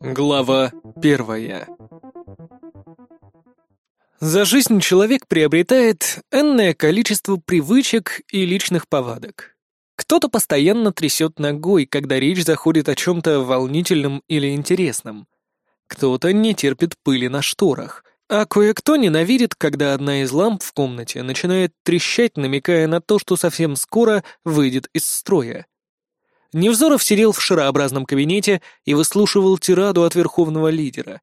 Глава первая За жизнь человек приобретает энное количество привычек и личных повадок. Кто-то постоянно трясет ногой, когда речь заходит о чем-то волнительном или интересном. Кто-то не терпит пыли на шторах, а кое-кто ненавидит, когда одна из ламп в комнате начинает трещать, намекая на то, что совсем скоро выйдет из строя. Невзоров сидел в шарообразном кабинете и выслушивал тираду от верховного лидера.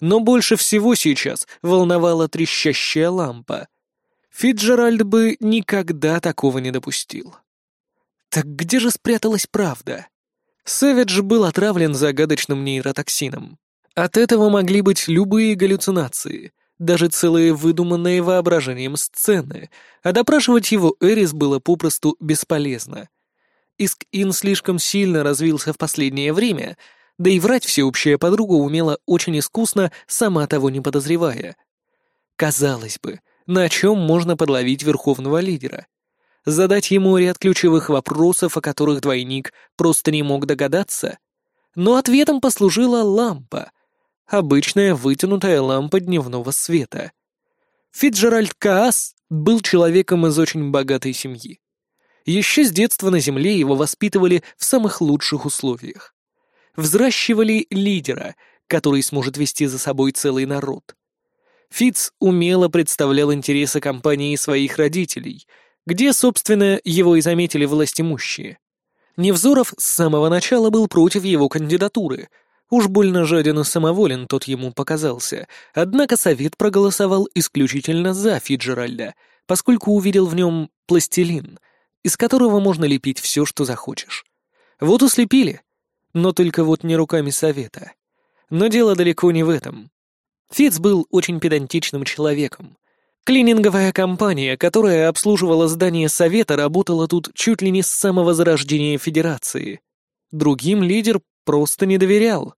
Но больше всего сейчас волновала трещащая лампа. Фиджеральд бы никогда такого не допустил. Так где же спряталась правда? Сэвидж был отравлен загадочным нейротоксином. От этого могли быть любые галлюцинации, даже целые выдуманные воображением сцены, а допрашивать его Эрис было попросту бесполезно. Иск-Ин слишком сильно развился в последнее время, да и врать всеобщая подруга умела очень искусно, сама того не подозревая. Казалось бы, на чем можно подловить верховного лидера? Задать ему ряд ключевых вопросов, о которых двойник просто не мог догадаться? Но ответом послужила лампа, обычная вытянутая лампа дневного света. Фитджеральд Каас был человеком из очень богатой семьи. Еще с детства на Земле его воспитывали в самых лучших условиях. Взращивали лидера, который сможет вести за собой целый народ. Фитц умело представлял интересы компании своих родителей, где, собственно, его и заметили властимущие. Невзоров с самого начала был против его кандидатуры — Уж больно жаден и самоволен тот ему показался, однако совет проголосовал исключительно за Фиджеральда, поскольку увидел в нем пластилин, из которого можно лепить все, что захочешь. Вот и но только вот не руками совета. Но дело далеко не в этом. Фиц был очень педантичным человеком. Клининговая компания, которая обслуживала здание совета, работала тут чуть ли не с самого зарождения Федерации. Другим лидер просто не доверял.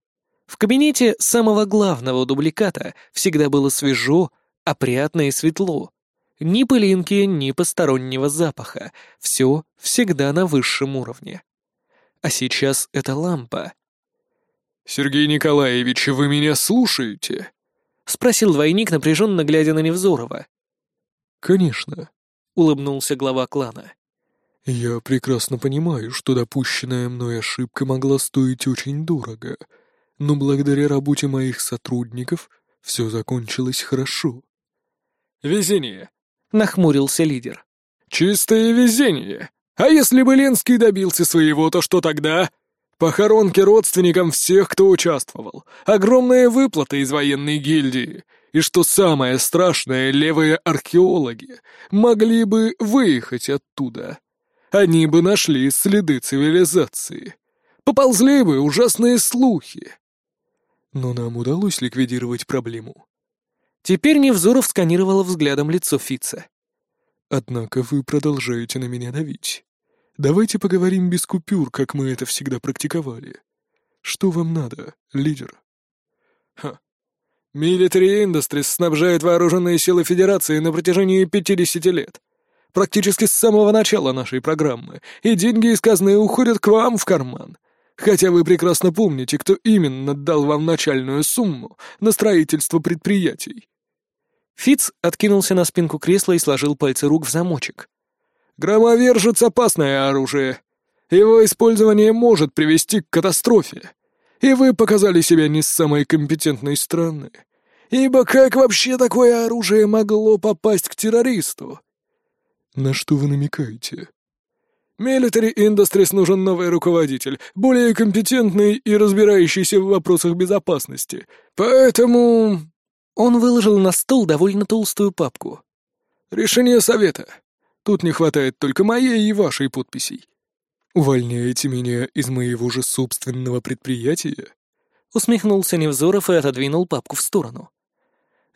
В кабинете самого главного дубликата всегда было свежо, опрятно и светло. Ни пылинки, ни постороннего запаха. Все всегда на высшем уровне. А сейчас эта лампа. «Сергей Николаевич, вы меня слушаете?» — спросил двойник, напряженно глядя на Невзорова. «Конечно», — улыбнулся глава клана. «Я прекрасно понимаю, что допущенная мной ошибка могла стоить очень дорого, но благодаря работе моих сотрудников все закончилось хорошо». «Везение», — нахмурился лидер. «Чистое везение. А если бы Ленский добился своего, то что тогда? Похоронки родственникам всех, кто участвовал, огромные выплаты из военной гильдии, и что самое страшное, левые археологи могли бы выехать оттуда. Они бы нашли следы цивилизации. Поползли бы ужасные слухи. Но нам удалось ликвидировать проблему. Теперь Невзоров сканировала взглядом лицо Фица. «Однако вы продолжаете на меня давить. Давайте поговорим без купюр, как мы это всегда практиковали. Что вам надо, лидер?» «Ха. Military Industries снабжает вооруженные силы Федерации на протяжении 50 лет. Практически с самого начала нашей программы, и деньги из казны уходят к вам в карман. Хотя вы прекрасно помните, кто именно дал вам начальную сумму на строительство предприятий. Фиц откинулся на спинку кресла и сложил пальцы рук в замочек. «Громовержец — опасное оружие. Его использование может привести к катастрофе. И вы показали себя не с самой компетентной стороны. Ибо как вообще такое оружие могло попасть к террористу?» «На что вы намекаете?» Military Industries нужен новый руководитель, более компетентный и разбирающийся в вопросах безопасности. Поэтому...» Он выложил на стол довольно толстую папку. «Решение совета. Тут не хватает только моей и вашей подписей». «Увольняете меня из моего же собственного предприятия?» Усмехнулся Невзоров и отодвинул папку в сторону.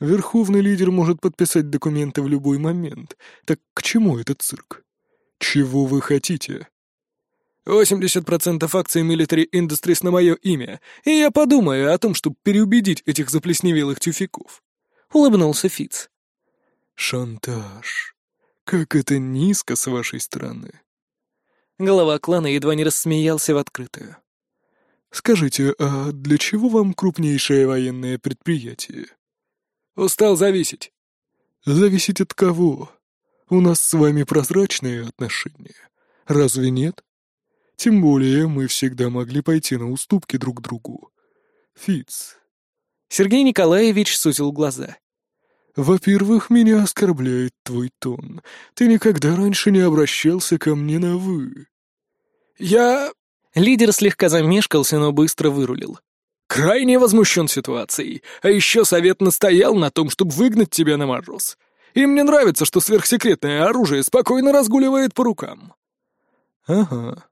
«Верховный лидер может подписать документы в любой момент. Так к чему этот цирк?» «Чего вы хотите?» «Восемьдесят процентов акций Military Industries на мое имя, и я подумаю о том, чтобы переубедить этих заплесневелых тюфяков», — улыбнулся Фиц. «Шантаж. Как это низко с вашей стороны». Голова клана едва не рассмеялся в открытую. Скажите, а для чего вам крупнейшее военное предприятие? Устал зависеть. Зависеть от кого? У нас с вами прозрачные отношения. Разве нет? Тем более мы всегда могли пойти на уступки друг другу. Фиц. Сергей Николаевич сузил глаза. Во-первых, меня оскорбляет твой тон. Ты никогда раньше не обращался ко мне на «вы». Я... Лидер слегка замешкался, но быстро вырулил. Крайне возмущен ситуацией, а еще совет настоял на том, чтобы выгнать тебя на мороз. И мне нравится, что сверхсекретное оружие спокойно разгуливает по рукам. Ага.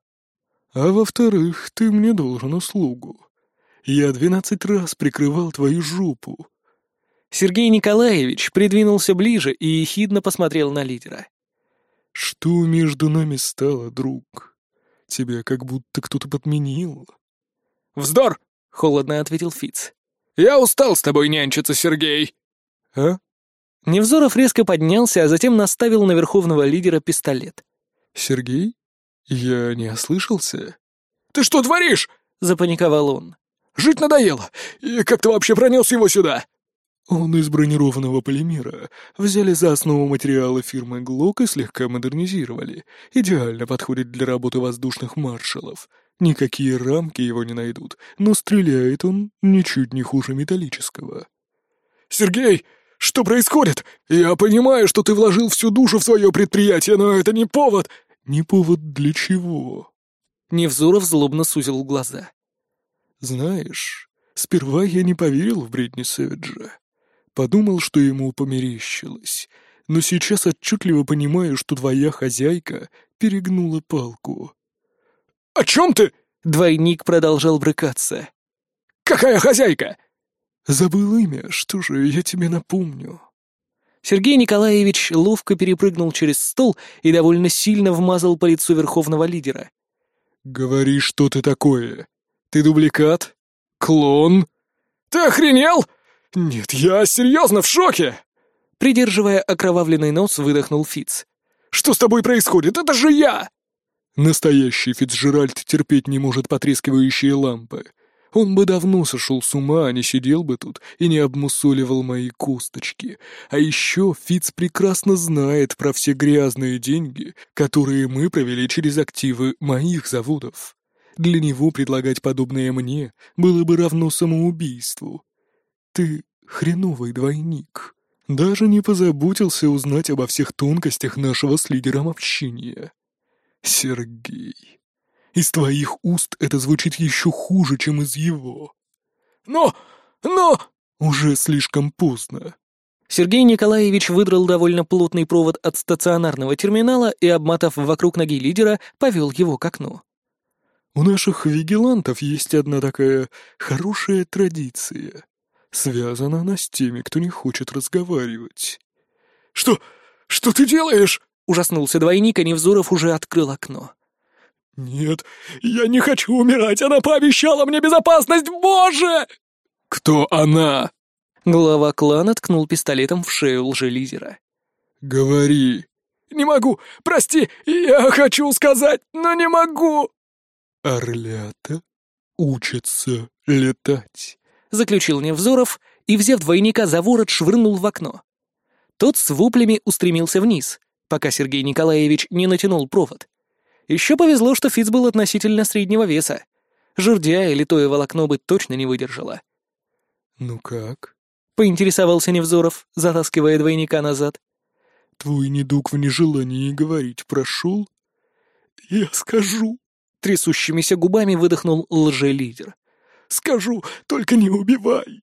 А во-вторых, ты мне должен услугу. Я двенадцать раз прикрывал твою жопу. Сергей Николаевич придвинулся ближе и ехидно посмотрел на лидера. Что между нами стало, друг? Тебя как будто кто-то подменил. «Вздор!» — холодно ответил Фиц. «Я устал с тобой нянчиться, Сергей!» «А?» Невзоров резко поднялся, а затем наставил на верховного лидера пистолет. «Сергей? Я не ослышался?» «Ты что творишь?» — запаниковал он. «Жить надоело! И как ты вообще пронес его сюда?» Он из бронированного полимера. Взяли за основу материалы фирмы Глок и слегка модернизировали. Идеально подходит для работы воздушных маршалов. Никакие рамки его не найдут, но стреляет он ничуть не хуже металлического. «Сергей, что происходит? Я понимаю, что ты вложил всю душу в свое предприятие, но это не повод...» «Не повод для чего?» Невзоров злобно сузил глаза. «Знаешь, сперва я не поверил в Бритни Сэвиджа. Подумал, что ему померещилось, но сейчас отчетливо понимаю, что твоя хозяйка перегнула палку. «О чем ты?» — двойник продолжал брыкаться. «Какая хозяйка?» «Забыл имя, что же, я тебе напомню». Сергей Николаевич ловко перепрыгнул через стол и довольно сильно вмазал по лицу верховного лидера. «Говори, что ты такое? Ты дубликат? Клон?» «Ты охренел?» «Нет, я серьезно в шоке!» Придерживая окровавленный нос, выдохнул Фиц. «Что с тобой происходит? Это же я!» Настоящий Фицджеральд терпеть не может потрескивающие лампы. Он бы давно сошел с ума, а не сидел бы тут и не обмусоливал мои косточки. А еще Фиц прекрасно знает про все грязные деньги, которые мы провели через активы моих заводов. Для него предлагать подобное мне было бы равно самоубийству. Ты хреновый двойник. Даже не позаботился узнать обо всех тонкостях нашего с лидером общения. Сергей. Из твоих уст это звучит еще хуже, чем из его. Но... но... Уже слишком поздно. Сергей Николаевич выдрал довольно плотный провод от стационарного терминала и, обмотав вокруг ноги лидера, повел его к окну. У наших вигилантов есть одна такая хорошая традиция. Связана она с теми, кто не хочет разговаривать. «Что? Что ты делаешь?» — ужаснулся двойник, а Невзоров уже открыл окно. «Нет, я не хочу умирать! Она пообещала мне безопасность, боже!» «Кто она?» Глава клана ткнул пистолетом в шею лжелизера. «Говори!» «Не могу! Прости! Я хочу сказать, но не могу!» «Орлята учатся летать», — заключил Невзоров и, взяв двойника за ворот, швырнул в окно. Тот с вуплями устремился вниз, пока Сергей Николаевич не натянул провод. Еще повезло, что Фиц был относительно среднего веса. Жердя или литое волокно бы точно не выдержало. «Ну как?» — поинтересовался Невзоров, затаскивая двойника назад. «Твой недуг в нежелании говорить прошел?» «Я скажу», — трясущимися губами выдохнул лжелидер. Скажу, только не убивай!»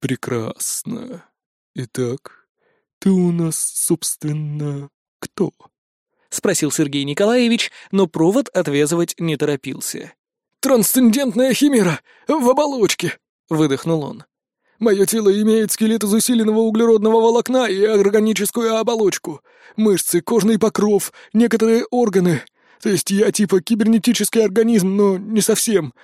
«Прекрасно. Итак, ты у нас, собственно, кто?» — спросил Сергей Николаевич, но провод отвязывать не торопился. «Трансцендентная химера! В оболочке!» — выдохнул он. «Мое тело имеет скелет из усиленного углеродного волокна и органическую оболочку, мышцы, кожный покров, некоторые органы. То есть я типа кибернетический организм, но не совсем.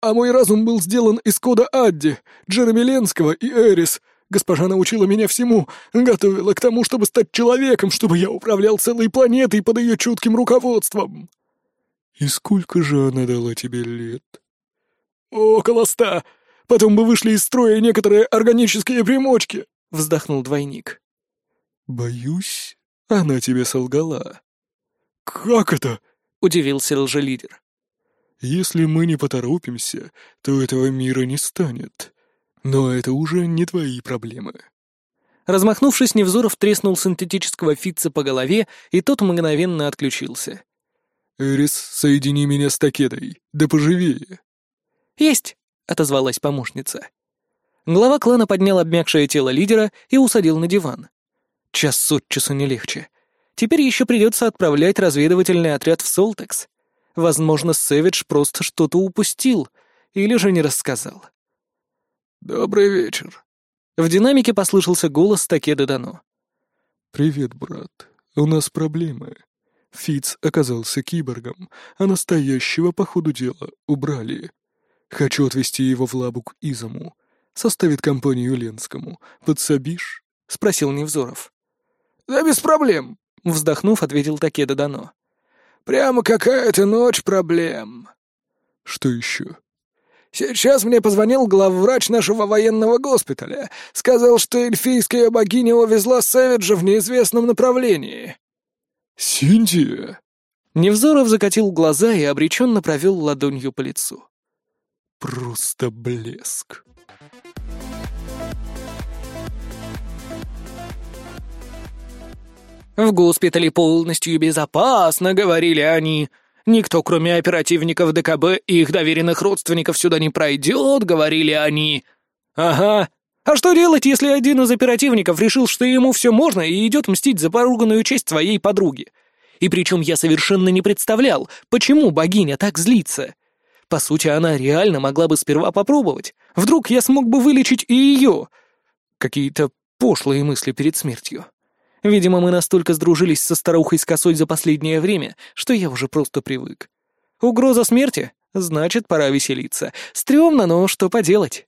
А мой разум был сделан из кода Адди, Джереми Ленского и Эрис. Госпожа научила меня всему, готовила к тому, чтобы стать человеком, чтобы я управлял целой планетой под ее чутким руководством». «И сколько же она дала тебе лет?» Около ста. Потом бы вышли из строя некоторые органические примочки», — вздохнул двойник. «Боюсь, она тебе солгала». «Как это?» — удивился лжелидер. «Если мы не поторопимся, то этого мира не станет. Но это уже не твои проблемы». Размахнувшись, Невзоров треснул синтетического фитца по голове, и тот мгновенно отключился. «Эрис, соедини меня с Такедой, да поживее». «Есть!» — отозвалась помощница. Глава клана поднял обмякшее тело лидера и усадил на диван. Час от часу не легче. Теперь еще придется отправлять разведывательный отряд в Солтекс. Возможно, Сэвидж просто что-то упустил или же не рассказал. «Добрый вечер», в динамике послышался голос Такеда Дано. «Привет, брат. У нас проблемы. Фиц оказался киборгом, а настоящего, по ходу дела, убрали. Хочу отвезти его в Лабук Изому. Составит компанию Ленскому. Подсобишь?» — спросил Невзоров. «Да без проблем», — вздохнув, ответил Такеда Дано. «Прямо какая-то ночь проблем». «Что еще?» Сейчас мне позвонил главврач нашего военного госпиталя. Сказал, что эльфийская богиня увезла Сэвиджа в неизвестном направлении». «Синтия?» Невзоров закатил глаза и обреченно провел ладонью по лицу. «Просто блеск». «В госпитале полностью безопасно», — говорили они. Никто, кроме оперативников ДКБ и их доверенных родственников, сюда не пройдет, говорили они. Ага. А что делать, если один из оперативников решил, что ему все можно и идет мстить за поруганную честь своей подруги? И причем я совершенно не представлял, почему богиня так злится. По сути, она реально могла бы сперва попробовать. Вдруг я смог бы вылечить и ее. Какие-то пошлые мысли перед смертью. Видимо, мы настолько сдружились со старухой с косой за последнее время, что я уже просто привык. Угроза смерти? Значит, пора веселиться. Стремно, но что поделать?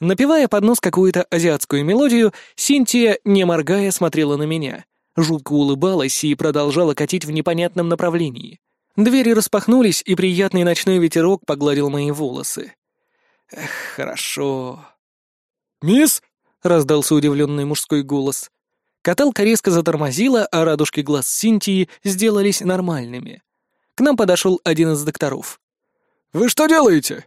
Напевая под нос какую-то азиатскую мелодию, Синтия, не моргая, смотрела на меня. Жутко улыбалась и продолжала катить в непонятном направлении. Двери распахнулись, и приятный ночной ветерок погладил мои волосы. Эх, хорошо. «Мисс?» — раздался удивленный мужской голос. Каталка резко затормозила, а радужки глаз Синтии сделались нормальными. К нам подошел один из докторов. «Вы что делаете?»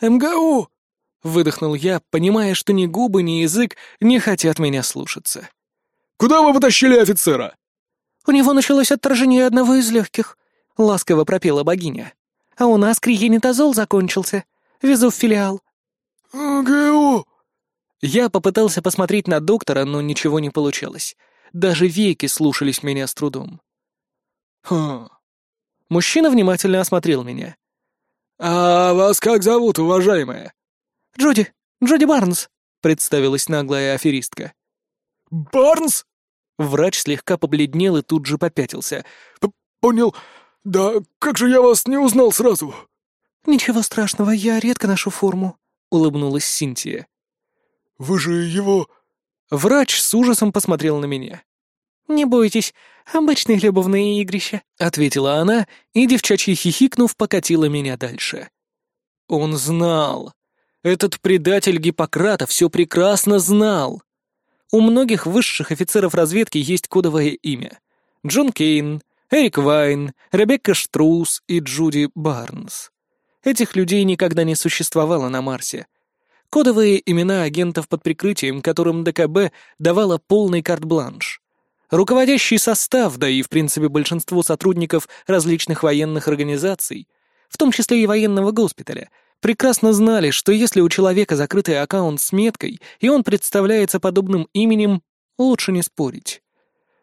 «МГУ!» — выдохнул я, понимая, что ни губы, ни язык не хотят меня слушаться. «Куда вы потащили офицера?» «У него началось отторжение одного из легких», — ласково пропела богиня. «А у нас криенитозол закончился. Везу в филиал». «МГУ!» Я попытался посмотреть на доктора, но ничего не получалось. Даже веки слушались меня с трудом. «Хм...» Мужчина внимательно осмотрел меня. «А вас как зовут, уважаемая?» «Джуди, Джуди Барнс», — представилась наглая аферистка. «Барнс?» Врач слегка побледнел и тут же попятился. «Понял. Да как же я вас не узнал сразу?» «Ничего страшного, я редко ношу форму», — улыбнулась Синтия. Вы же его...» Врач с ужасом посмотрел на меня. «Не бойтесь, обычные любовные игрища», — ответила она, и, девчачьи хихикнув, покатила меня дальше. Он знал. Этот предатель Гиппократа все прекрасно знал. У многих высших офицеров разведки есть кодовое имя. Джон Кейн, Эрик Вайн, Ребекка Штрус и Джуди Барнс. Этих людей никогда не существовало на Марсе, Кодовые имена агентов под прикрытием, которым ДКБ давала полный карт-бланш. Руководящий состав, да и, в принципе, большинство сотрудников различных военных организаций, в том числе и военного госпиталя, прекрасно знали, что если у человека закрытый аккаунт с меткой, и он представляется подобным именем, лучше не спорить.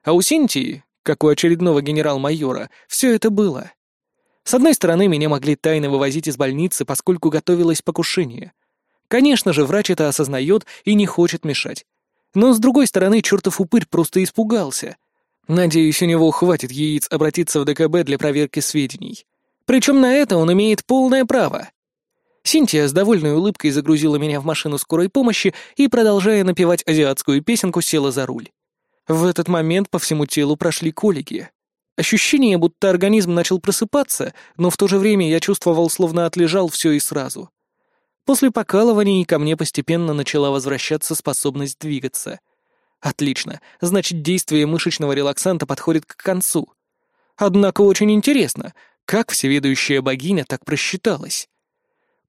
А у Синтии, как у очередного генерал-майора, все это было. С одной стороны, меня могли тайно вывозить из больницы, поскольку готовилось покушение. Конечно же, врач это осознает и не хочет мешать. Но, с другой стороны, чертов упырь просто испугался. Надеюсь, у него хватит яиц обратиться в ДКБ для проверки сведений. Причем на это он имеет полное право. Синтия с довольной улыбкой загрузила меня в машину скорой помощи и, продолжая напевать азиатскую песенку, села за руль. В этот момент по всему телу прошли колики. Ощущение, будто организм начал просыпаться, но в то же время я чувствовал, словно отлежал все и сразу. После покалываний ко мне постепенно начала возвращаться способность двигаться. Отлично, значит, действие мышечного релаксанта подходит к концу. Однако очень интересно, как всеведущая богиня так просчиталась.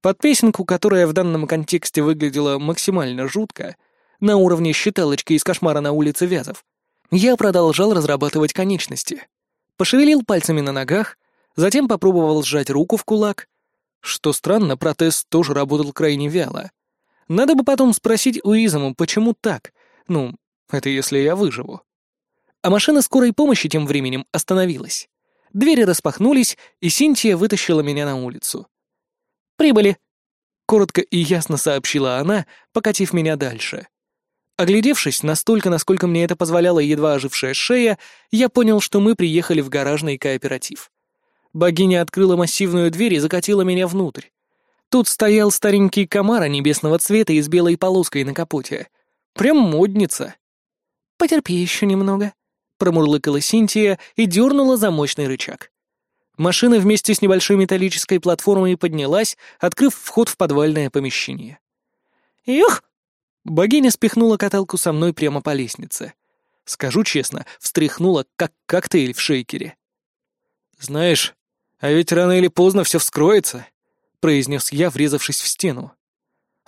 Под песенку, которая в данном контексте выглядела максимально жутко, на уровне считалочки из кошмара на улице Вязов, я продолжал разрабатывать конечности. Пошевелил пальцами на ногах, затем попробовал сжать руку в кулак. Что странно, протез тоже работал крайне вяло. Надо бы потом спросить у Изаму, почему так. Ну, это если я выживу. А машина скорой помощи тем временем остановилась. Двери распахнулись, и Синтия вытащила меня на улицу. «Прибыли!» — коротко и ясно сообщила она, покатив меня дальше. Оглядевшись настолько, насколько мне это позволяла едва ожившая шея, я понял, что мы приехали в гаражный кооператив. Богиня открыла массивную дверь и закатила меня внутрь. Тут стоял старенький комара небесного цвета и с белой полоской на капоте. Прям модница. «Потерпи еще немного», — промурлыкала Синтия и дернула замочный рычаг. Машина вместе с небольшой металлической платформой поднялась, открыв вход в подвальное помещение. «Юх!» Богиня спихнула каталку со мной прямо по лестнице. Скажу честно, встряхнула, как коктейль в шейкере. «Знаешь, а ведь рано или поздно все вскроется», — произнес я, врезавшись в стену.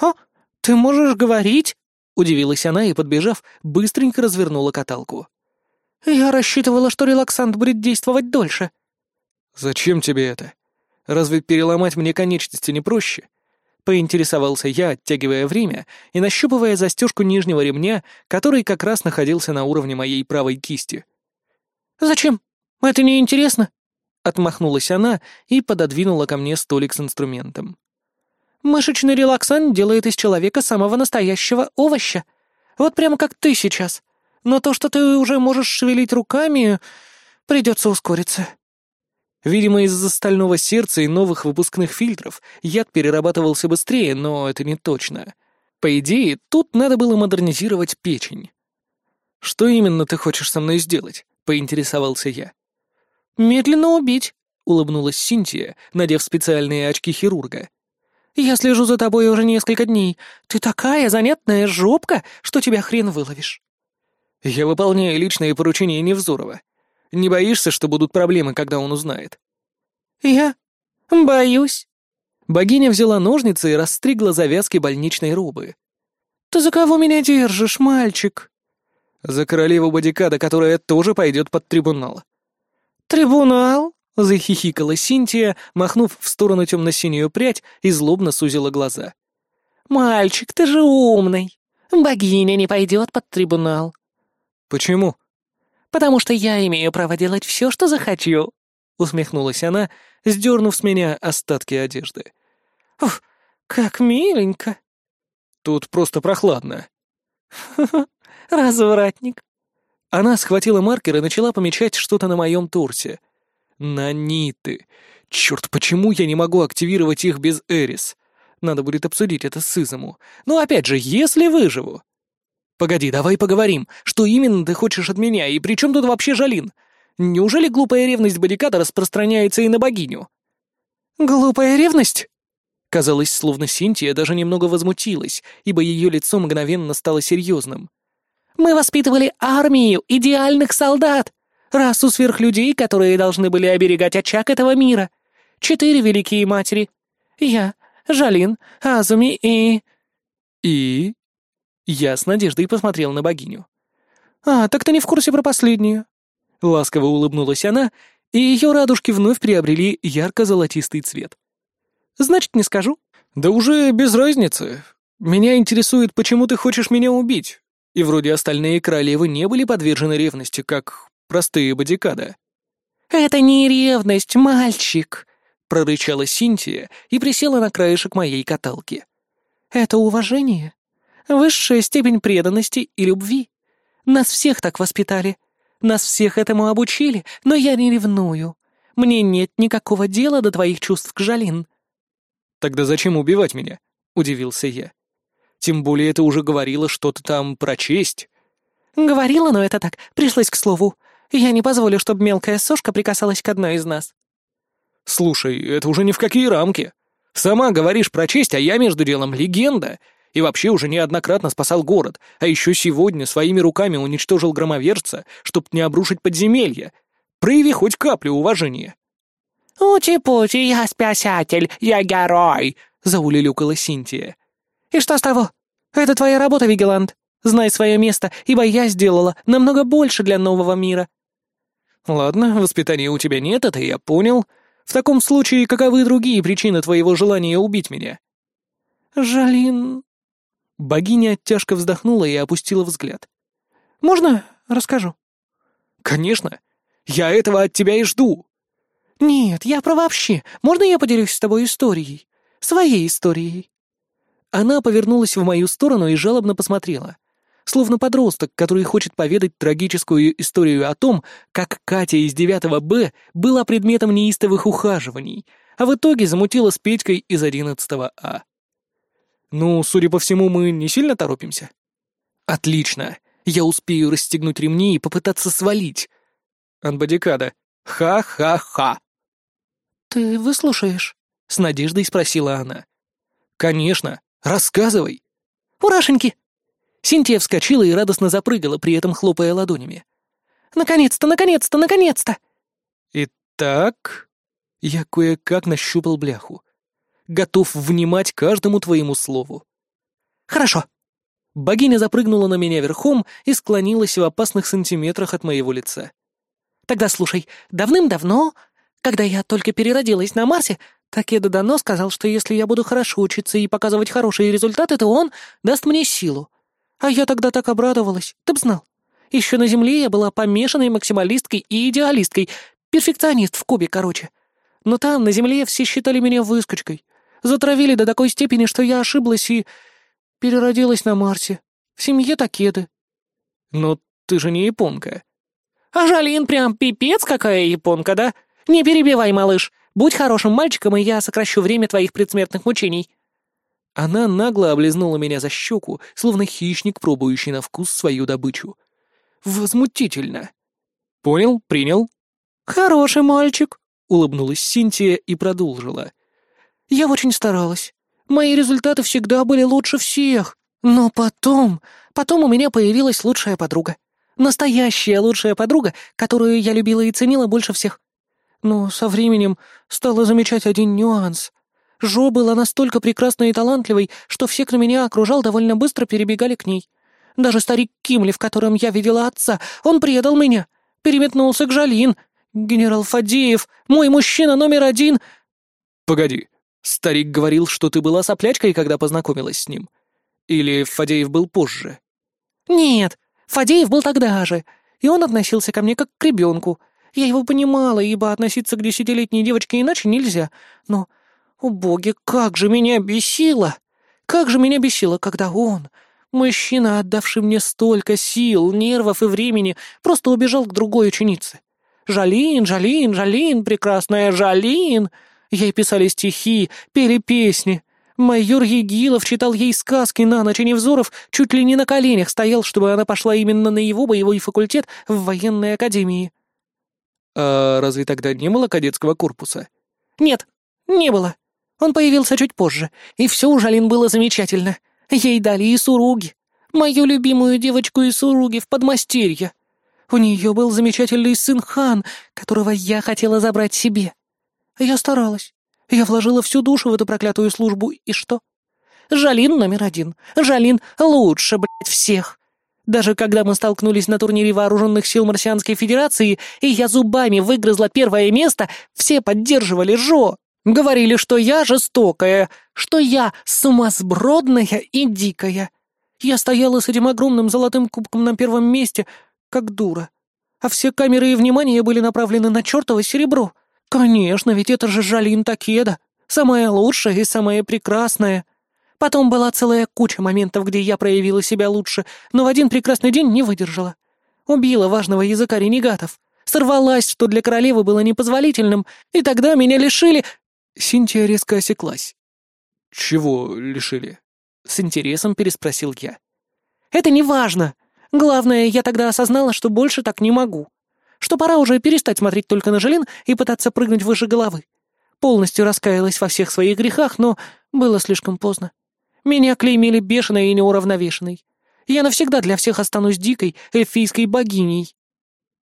«А, ты можешь говорить?» Удивилась она и, подбежав, быстренько развернула каталку. «Я рассчитывала, что релаксант будет действовать дольше». «Зачем тебе это? Разве переломать мне конечности не проще?» Поинтересовался я, оттягивая время и нащупывая застежку нижнего ремня, который как раз находился на уровне моей правой кисти. «Зачем? Это не интересно. Отмахнулась она и пододвинула ко мне столик с инструментом. Мышечный релаксант делает из человека самого настоящего овоща. Вот прямо как ты сейчас. Но то, что ты уже можешь шевелить руками, придется ускориться. Видимо, из-за стального сердца и новых выпускных фильтров яд перерабатывался быстрее, но это не точно. По идее, тут надо было модернизировать печень. «Что именно ты хочешь со мной сделать?» — поинтересовался я. «Медленно убить», — улыбнулась Синтия, надев специальные очки хирурга. Я слежу за тобой уже несколько дней. Ты такая занятная жопка, что тебя хрен выловишь». «Я выполняю личные поручения Невзорова. Не боишься, что будут проблемы, когда он узнает?» «Я боюсь». Богиня взяла ножницы и расстригла завязки больничной рубы. «Ты за кого меня держишь, мальчик?» «За королеву Бодикада, которая тоже пойдет под трибунал». «Трибунал?» — захихикала Синтия, махнув в сторону темно-синюю прядь и злобно сузила глаза. «Мальчик, ты же умный. Богиня не пойдет под трибунал». «Почему?» «Потому что я имею право делать все, что захочу», — усмехнулась она, сдернув с меня остатки одежды. «Ух, как миленько». «Тут просто прохладно». «Ха-ха, развратник». Она схватила маркер и начала помечать что-то на моем торсе — Наниты. Черт, почему я не могу активировать их без Эрис? Надо будет обсудить это с Изому. Но опять же, если выживу. Погоди, давай поговорим. Что именно ты хочешь от меня, и при чем тут вообще Жалин? Неужели глупая ревность бодиката распространяется и на богиню? Глупая ревность? Казалось, словно Синтия даже немного возмутилась, ибо ее лицо мгновенно стало серьезным. «Мы воспитывали армию идеальных солдат, расу сверхлюдей, которые должны были оберегать очаг этого мира. Четыре великие матери. Я, Жалин, Азуми и...» «И?» Я с надеждой посмотрел на богиню. «А, так ты не в курсе про последнюю?» Ласково улыбнулась она, и ее радужки вновь приобрели ярко-золотистый цвет. «Значит, не скажу?» «Да уже без разницы. Меня интересует, почему ты хочешь меня убить. И вроде остальные королевы не были подвержены ревности, как простые бодикада. «Это не ревность, мальчик!» — прорычала Синтия и присела на краешек моей каталки. «Это уважение. Высшая степень преданности и любви. Нас всех так воспитали. Нас всех этому обучили, но я не ревную. Мне нет никакого дела до твоих чувств к Жалин». «Тогда зачем убивать меня?» — удивился я. «Тем более ты уже говорила что-то там про честь». «Говорила, но это так, пришлось к слову. Я не позволю, чтобы мелкая сошка прикасалась к одной из нас». «Слушай, это уже ни в какие рамки. Сама говоришь про честь, а я между делом легенда. И вообще уже неоднократно спасал город, а еще сегодня своими руками уничтожил громовержца, чтоб не обрушить подземелье. Прояви хоть каплю уважения». «Ути-пути, я спасатель, я герой!» — заулилюкала Синтия. «И что с того? Это твоя работа, Вигеланд. Знай свое место, ибо я сделала намного больше для нового мира». «Ладно, воспитания у тебя нет, это я понял. В таком случае, каковы другие причины твоего желания убить меня?» «Жалин...» Богиня тяжко вздохнула и опустила взгляд. «Можно расскажу?» «Конечно. Я этого от тебя и жду». «Нет, я про вообще. Можно я поделюсь с тобой историей? Своей историей?» Она повернулась в мою сторону и жалобно посмотрела. Словно подросток, который хочет поведать трагическую историю о том, как Катя из 9 Б была предметом неистовых ухаживаний, а в итоге замутила с Петькой из 11 А. Ну, судя по всему, мы не сильно торопимся. Отлично. Я успею расстегнуть ремни и попытаться свалить. Анбадикада. Ха-ха-ха. «Ты выслушаешь?» — с надеждой спросила она. «Конечно. Рассказывай!» «Урашеньки!» Синтия вскочила и радостно запрыгала, при этом хлопая ладонями. «Наконец-то, наконец-то, наконец-то!» «Итак...» Я кое-как нащупал бляху. Готов внимать каждому твоему слову. «Хорошо». Богиня запрыгнула на меня верхом и склонилась в опасных сантиметрах от моего лица. «Тогда слушай, давным-давно, когда я только переродилась на Марсе, Такеда Дано сказал, что если я буду хорошо учиться и показывать хорошие результаты, то он даст мне силу. А я тогда так обрадовалась, ты б знал. Еще на Земле я была помешанной максималисткой и идеалисткой, перфекционист в кубе, короче. Но там, на Земле, все считали меня выскочкой. Затравили до такой степени, что я ошиблась и... переродилась на Марсе. В семье Такеды. Но ты же не японка. А Жалин прям пипец какая японка, да? Не перебивай, малыш. Будь хорошим мальчиком, и я сокращу время твоих предсмертных мучений». Она нагло облизнула меня за щеку, словно хищник, пробующий на вкус свою добычу. Возмутительно. Понял, принял. Хороший мальчик, улыбнулась Синтия и продолжила. Я очень старалась. Мои результаты всегда были лучше всех. Но потом, потом у меня появилась лучшая подруга. Настоящая лучшая подруга, которую я любила и ценила больше всех. Но со временем стала замечать один нюанс. Жо была настолько прекрасной и талантливой, что все, кто меня окружал, довольно быстро перебегали к ней. Даже старик Кимли, в котором я видела отца, он предал меня. Переметнулся к Жалин. Генерал Фадеев, мой мужчина номер один... Погоди, старик говорил, что ты была соплячкой, когда познакомилась с ним? Или Фадеев был позже? Нет, Фадеев был тогда же, и он относился ко мне как к ребенку. Я его понимала, ибо относиться к десятилетней девочке иначе нельзя. Но, о боги, как же меня бесило! Как же меня бесило, когда он, мужчина, отдавший мне столько сил, нервов и времени, просто убежал к другой ученице. «Жалин, Жалин, Жалин, прекрасная Жалин!» Ей писали стихи, пели песни. Майор Егилов читал ей сказки на ночь, Невзоров чуть ли не на коленях стоял, чтобы она пошла именно на его боевой факультет в военной академии. А разве тогда не было кадетского корпуса? Нет, не было. Он появился чуть позже, и все у Жалин было замечательно. Ей дали и суруги. Мою любимую девочку и суруги в подмастерье. У нее был замечательный сын Хан, которого я хотела забрать себе. Я старалась. Я вложила всю душу в эту проклятую службу, и что? Жалин номер один. Жалин лучше, блядь, всех. Даже когда мы столкнулись на турнире вооруженных сил Марсианской Федерации, и я зубами выгрызла первое место, все поддерживали Жо. Говорили, что я жестокая, что я сумасбродная и дикая. Я стояла с этим огромным золотым кубком на первом месте, как дура. А все камеры и внимание были направлены на чертово серебро. Конечно, ведь это же Жалин Такеда, самая лучшая и самая прекрасная. Потом была целая куча моментов, где я проявила себя лучше, но в один прекрасный день не выдержала. Убила важного языка ренегатов. Сорвалась, что для королевы было непозволительным, и тогда меня лишили... Синтия резко осеклась. «Чего лишили?» — с интересом переспросил я. «Это не важно. Главное, я тогда осознала, что больше так не могу. Что пора уже перестать смотреть только на Желин и пытаться прыгнуть выше головы. полностью раскаялась во всех своих грехах, но было слишком поздно. Меня клеймили бешеной и неуравновешенной. Я навсегда для всех останусь дикой эльфийской богиней.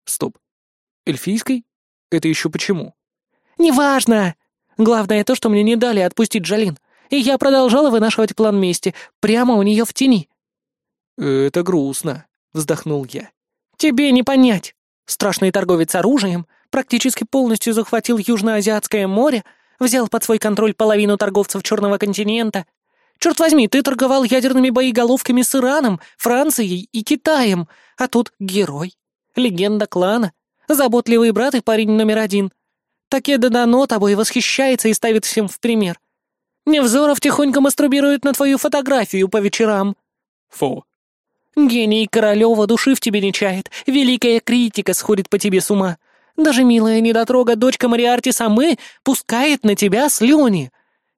Стоп. Эльфийской? Это еще почему? Неважно! Главное то, что мне не дали отпустить Джалин, и я продолжала вынашивать план мести, прямо у нее в тени. «Это грустно», — вздохнул я. «Тебе не понять. Страшный торговец оружием практически полностью захватил Южноазиатское море, взял под свой контроль половину торговцев Черного континента. Черт возьми, ты торговал ядерными боеголовками с Ираном, Францией и Китаем, а тут герой, легенда клана, заботливый брат и парень номер один. Такеда Дано тобой восхищается и ставит всем в пример. Невзоров тихонько мастурбирует на твою фотографию по вечерам. Фу. Гений Королева души в тебе не чает, великая критика сходит по тебе с ума. Даже милая недотрога дочка Мариарти Самы пускает на тебя слюни.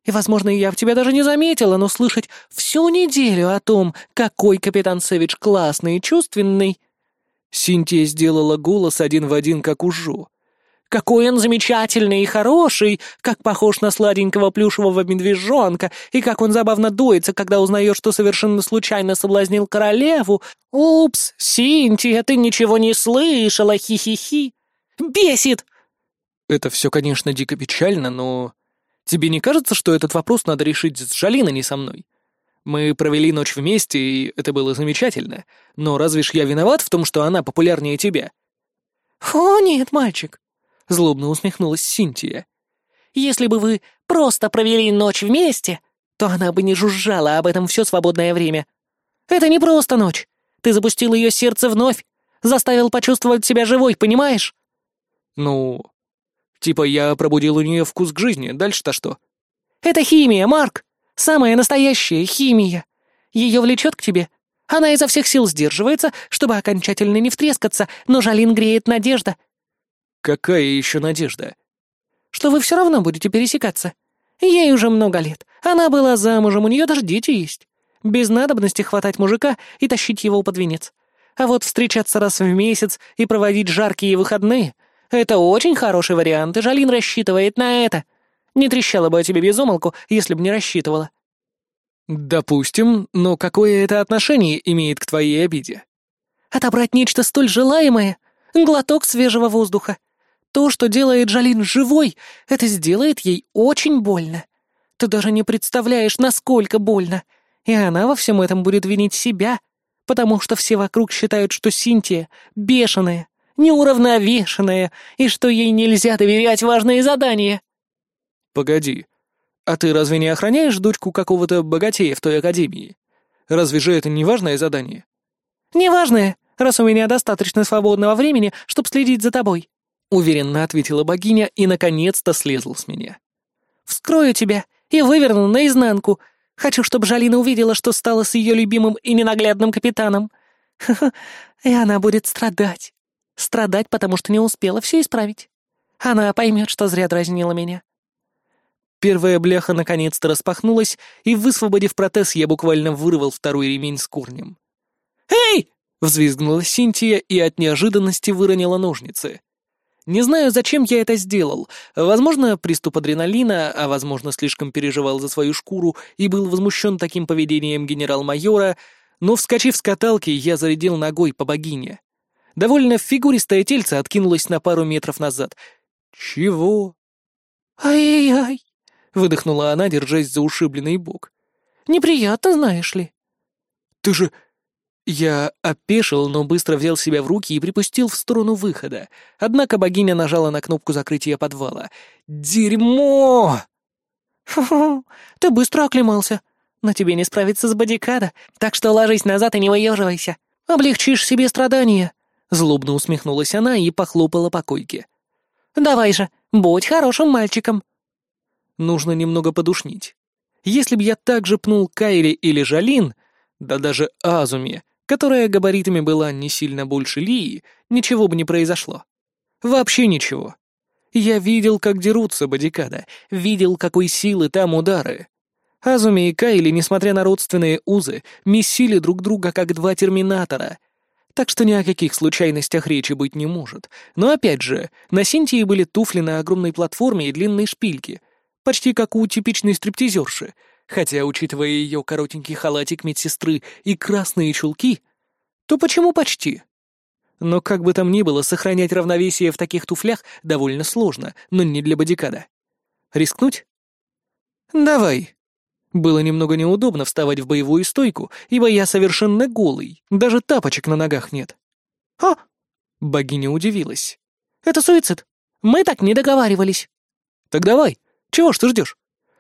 И, возможно, я в тебя даже не заметила, но слышать всю неделю о том, какой капитан Сэвидж классный и чувственный...» Синтия сделала голос один в один, как у. «Какой он замечательный и хороший, как похож на сладенького плюшевого медвежонка, и как он забавно дуется, когда узнает, что совершенно случайно соблазнил королеву. Упс, Синтия, ты ничего не слышала, хи-хи-хи!» Бесит!» «Это все, конечно, дико печально, но... Тебе не кажется, что этот вопрос надо решить с Жалиной, не со мной? Мы провели ночь вместе, и это было замечательно. Но разве ж я виноват в том, что она популярнее тебя?» «О, нет, мальчик!» — злобно усмехнулась Синтия. «Если бы вы просто провели ночь вместе, то она бы не жужжала об этом все свободное время. Это не просто ночь. Ты запустил ее сердце вновь, заставил почувствовать себя живой, понимаешь? Ну, типа я пробудил у нее вкус к жизни, дальше-то что? Это химия, Марк! Самая настоящая химия. Ее влечет к тебе. Она изо всех сил сдерживается, чтобы окончательно не втрескаться, но Жалин греет надежда. Какая еще надежда? Что вы все равно будете пересекаться. Ей уже много лет. Она была замужем, у нее даже дети есть. Без надобности хватать мужика и тащить его под венец. А вот встречаться раз в месяц и проводить жаркие выходные это очень хороший вариант, и Жалин рассчитывает на это. Не трещала бы о тебе без умолку, если бы не рассчитывала». «Допустим, но какое это отношение имеет к твоей обиде?» «Отобрать нечто столь желаемое. Глоток свежего воздуха. То, что делает Жалин живой, это сделает ей очень больно. Ты даже не представляешь, насколько больно. И она во всем этом будет винить себя, потому что все вокруг считают, что Синтия бешеная, неуравновешенная, и что ей нельзя доверять важные задания». «Погоди, а ты разве не охраняешь дочку какого-то богатея в той академии? Разве же это не важное задание?» «Неважное, раз у меня достаточно свободного времени, чтобы следить за тобой», — уверенно ответила богиня и наконец-то слезла с меня. «Вскрою тебя и выверну наизнанку. Хочу, чтобы Жалина увидела, что стала с ее любимым и ненаглядным капитаном. И она будет страдать. Страдать, потому что не успела все исправить. Она поймет, что зря дразнила меня. Первая бляха наконец-то распахнулась, и, высвободив протез, я буквально вырвал второй ремень с корнем. «Эй!» — взвизгнула Синтия и от неожиданности выронила ножницы. Не знаю, зачем я это сделал. Возможно, приступ адреналина, а возможно, слишком переживал за свою шкуру и был возмущен таким поведением генерал-майора, но, вскочив с каталки, я зарядил ногой по богине. Довольно фигуристое тельце откинулось на пару метров назад. «Чего?» «Ай-яй-яй!» — выдохнула она, держась за ушибленный бок. «Неприятно, знаешь ли». «Ты же...» Я опешил, но быстро взял себя в руки и припустил в сторону выхода. Однако богиня нажала на кнопку закрытия подвала. «Дерьмо!» «Фу-фу, ты быстро оклемался. Но тебе не справиться с бодикада, так что ложись назад и не выеживайся. Облегчишь себе страдания». Злобно усмехнулась она и похлопала по койке. «Давай же, будь хорошим мальчиком». Нужно немного подушнить. Если б я также пнул Кайли или Жалин, да даже Азуми, которая габаритами была не сильно больше Лии, ничего бы не произошло. Вообще ничего. Я видел, как дерутся бодикада, видел, какой силы там удары. Азуми и Кайли, несмотря на родственные узы, месили друг друга как два терминатора — так что ни о каких случайностях речи быть не может. Но опять же, на Синтии были туфли на огромной платформе и длинные шпильки, почти как у типичной стриптизерши, хотя, учитывая ее коротенький халатик медсестры и красные чулки, то почему почти? Но как бы там ни было, сохранять равновесие в таких туфлях довольно сложно, но не для бодикада. Рискнуть? Давай. Было немного неудобно вставать в боевую стойку, ибо я совершенно голый, даже тапочек на ногах нет. «А?» Богиня удивилась. «Это суицид. Мы так не договаривались». «Так давай. Чего ж ты ждешь?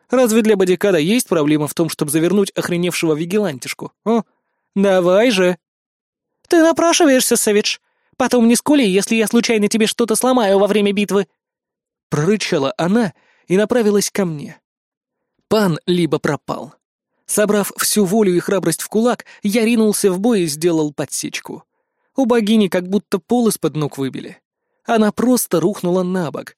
Разве для бодикада есть проблема в том, чтобы завернуть охреневшего вигелантишку? О, давай же!» «Ты напрашиваешься, Сэвидж. Потом не скули, если я случайно тебе что-то сломаю во время битвы». Прорычала она и направилась ко мне. Пан либо пропал. Собрав всю волю и храбрость в кулак, я ринулся в бой и сделал подсечку. У богини как будто пол из-под ног выбили. Она просто рухнула на бок.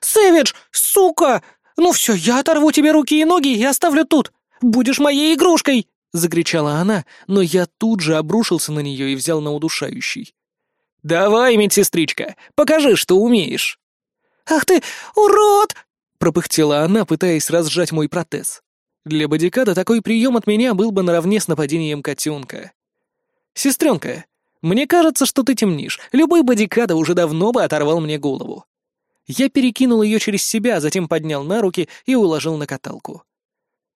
«Сэвидж, сука! Ну все, я оторву тебе руки и ноги и оставлю тут! Будешь моей игрушкой!» — закричала она, но я тут же обрушился на нее и взял на удушающий. «Давай, медсестричка, покажи, что умеешь!» «Ах ты, урод!» — пропыхтела она, пытаясь разжать мой протез. Для бодикада такой прием от меня был бы наравне с нападением котенка. «Сестренка, мне кажется, что ты темнишь. Любой бодикада уже давно бы оторвал мне голову». Я перекинул ее через себя, затем поднял на руки и уложил на каталку.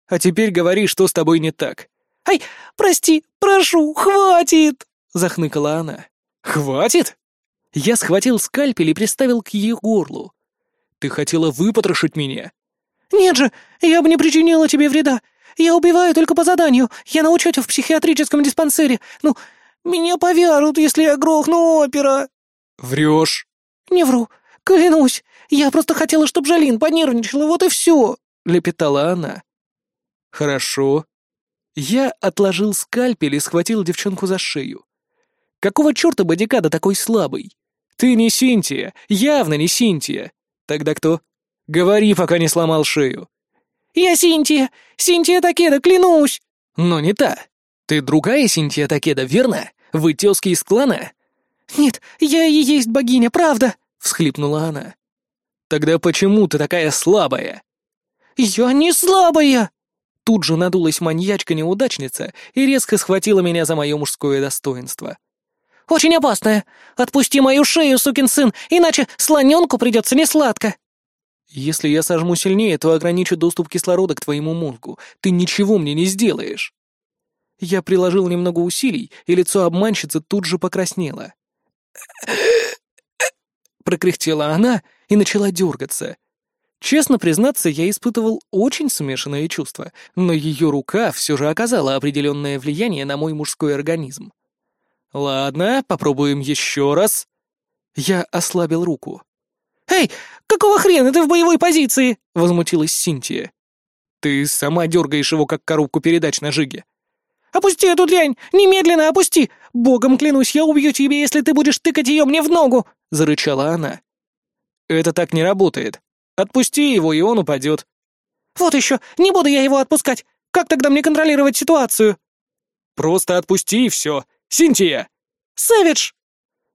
«А теперь говори, что с тобой не так». «Ай, прости, прошу, хватит!» — захныкала она. «Хватит?» Я схватил скальпель и приставил к ее горлу. «Ты хотела выпотрошить меня?» «Нет же, я бы не причинила тебе вреда. Я убиваю только по заданию. Я на учете в психиатрическом диспансере. Ну, меня повяжут, если я грохну опера». «Врешь?» «Не вру. «Клянусь, я просто хотела, чтобы Жалин понервничала, вот и все!» — лепетала она. «Хорошо». Я отложил скальпель и схватил девчонку за шею. «Какого черта бодикада такой слабый? Ты не Синтия, явно не Синтия. Тогда кто? Говори, пока не сломал шею». «Я Синтия! Синтия Такеда, клянусь!» «Но не та. Ты другая Синтия Такеда, верно? Вы тезки из клана?» «Нет, я и есть богиня, правда!» — всхлипнула она. «Тогда почему ты такая слабая?» «Я не слабая!» Тут же надулась маньячка-неудачница и резко схватила меня за мое мужское достоинство. «Очень опасная! Отпусти мою шею, сукин сын, иначе слоненку придется несладко!» «Если я сожму сильнее, то ограничу доступ кислорода к твоему мозгу. Ты ничего мне не сделаешь!» Я приложил немного усилий, и лицо обманщицы тут же покраснело прокряхтела она и начала дергаться. Честно признаться, я испытывал очень смешанные чувства, но ее рука все же оказала определенное влияние на мой мужской организм. «Ладно, попробуем еще раз». Я ослабил руку. «Эй, какого хрена ты в боевой позиции?» — возмутилась Синтия. «Ты сама дергаешь его, как коробку передач на жиге». «Опусти эту дрянь! Немедленно опусти! Богом клянусь, я убью тебя, если ты будешь тыкать ее мне в ногу!» — зарычала она. «Это так не работает. Отпусти его, и он упадет». «Вот еще! Не буду я его отпускать! Как тогда мне контролировать ситуацию?» «Просто отпусти, и все! Синтия!» «Сэвидж!»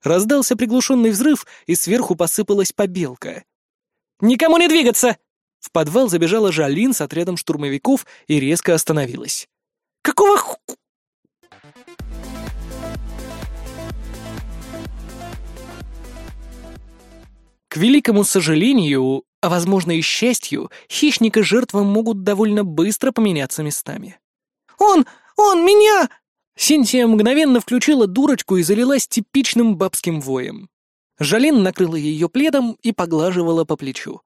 Раздался приглушенный взрыв, и сверху посыпалась побелка. «Никому не двигаться!» В подвал забежала Жалин с отрядом штурмовиков и резко остановилась. «Какого ху...» К великому сожалению, а возможно и счастью, хищник и жертва могут довольно быстро поменяться местами. «Он! Он меня!» Синтия мгновенно включила дурочку и залилась типичным бабским воем. Жалин накрыла ее пледом и поглаживала по плечу.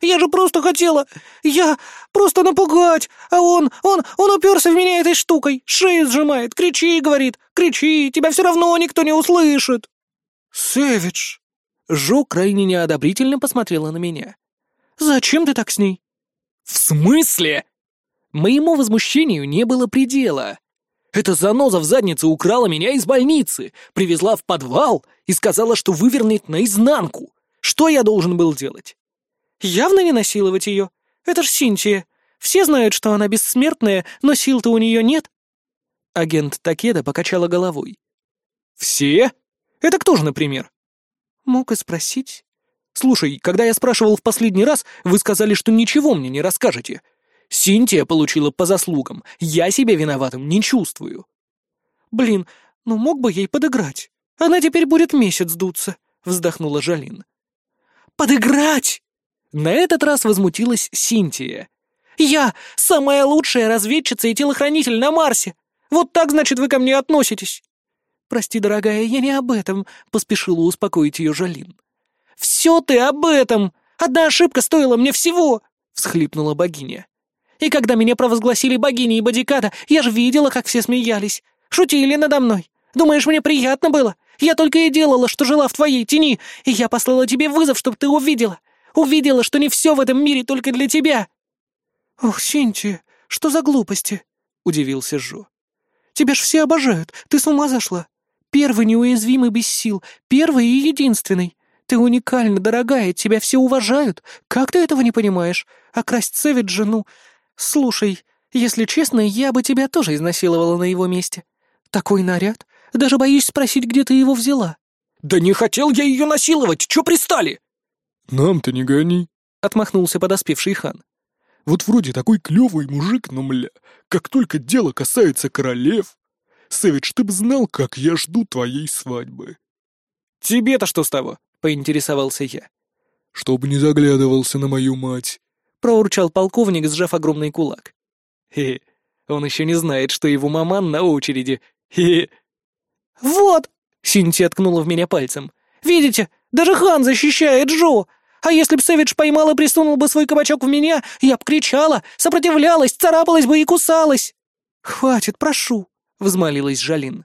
«Я же просто хотела... Я... просто напугать! А он... он... он уперся в меня этой штукой, шею сжимает, кричи, говорит, кричи, тебя все равно никто не услышит!» «Сэвидж!» Жо крайне неодобрительно посмотрела на меня. «Зачем ты так с ней?» «В смысле?» Моему возмущению не было предела. Эта заноза в заднице украла меня из больницы, привезла в подвал и сказала, что вывернет наизнанку. Что я должен был делать? Явно не насиловать ее. Это ж Синтия. Все знают, что она бессмертная, но сил-то у нее нет. Агент Такеда покачала головой. «Все? Это кто же, например?» Мог и спросить. Слушай, когда я спрашивал в последний раз, вы сказали, что ничего мне не расскажете. Синтия получила по заслугам. Я себя виноватым не чувствую. Блин, ну мог бы ей подыграть. Она теперь будет месяц дуться, вздохнула Жалин. Подыграть! На этот раз возмутилась Синтия. «Я самая лучшая разведчица и телохранитель на Марсе! Вот так, значит, вы ко мне относитесь!» «Прости, дорогая, я не об этом», — поспешила успокоить ее Жалин. «Все ты об этом! Одна ошибка стоила мне всего!» — всхлипнула богиня. «И когда меня провозгласили богиней Бодиката, я же видела, как все смеялись. Шутили надо мной. Думаешь, мне приятно было? Я только и делала, что жила в твоей тени, и я послала тебе вызов, чтобы ты увидела. Увидела, что не все в этом мире только для тебя!» «Ох, Синтия, что за глупости?» — удивился Жо. «Тебя ж все обожают, ты с ума зашла. Первый неуязвимый без сил, первый и единственный. Ты уникальна, дорогая, тебя все уважают. Как ты этого не понимаешь? А красть Сэвидж жену... Слушай, если честно, я бы тебя тоже изнасиловала на его месте. Такой наряд. Даже боюсь спросить, где ты его взяла. Да не хотел я ее насиловать, чё пристали? Нам-то не гони, отмахнулся подоспевший хан. Вот вроде такой клёвый мужик, но, мля, как только дело касается королев... Сэвидж, ты б знал, как я жду твоей свадьбы. Тебе-то что с того? — поинтересовался я. «Чтоб не заглядывался на мою мать», — проурчал полковник, сжав огромный кулак. «Хе, он еще не знает, что его маман на очереди. Хе». «Вот!» — Синтия ткнула в меня пальцем. «Видите, даже хан защищает Джо! А если б Сэвидж поймал и присунул бы свой кабачок в меня, я б кричала, сопротивлялась, царапалась бы и кусалась!» «Хватит, прошу!» — взмолилась Жалин.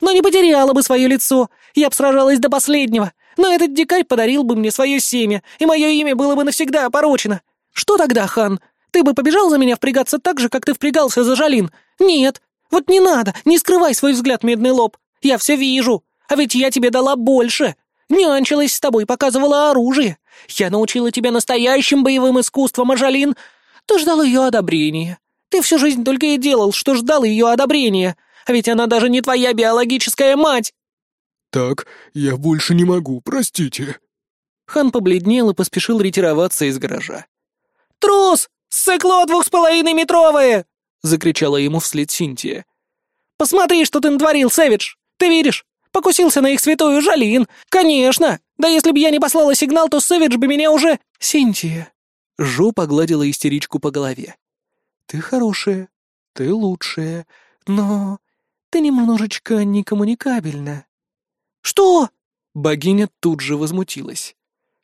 «Но не потеряла бы свое лицо! Я б сражалась до последнего! Но этот дикарь подарил бы мне свое семя, и мое имя было бы навсегда опорочено. Что тогда, хан? Ты бы побежал за меня впрягаться так же, как ты впрягался за Жалин? Нет. Вот не надо, не скрывай свой взгляд, медный лоб. Я все вижу. А ведь я тебе дала больше. Нянчилась с тобой, показывала оружие. Я научила тебя настоящим боевым искусствам, а Жалин... Ты ждал ее одобрения. Ты всю жизнь только и делал, что ждал ее одобрения. А ведь она даже не твоя биологическая мать. «Так, я больше не могу, простите». Хан побледнел и поспешил ретироваться из гаража. «Трус! Сыкло двух с половиной метровое!» — закричала ему вслед Синтия. «Посмотри, что ты натворил, Сэвидж! Ты видишь? Покусился на их святую Жалин! Конечно! Да если бы я не послала сигнал, то Сэвидж бы меня уже...» «Синтия!» Жо погладила истеричку по голове. «Ты хорошая, ты лучшая, но ты немножечко некоммуникабельна». «Что?» Богиня тут же возмутилась.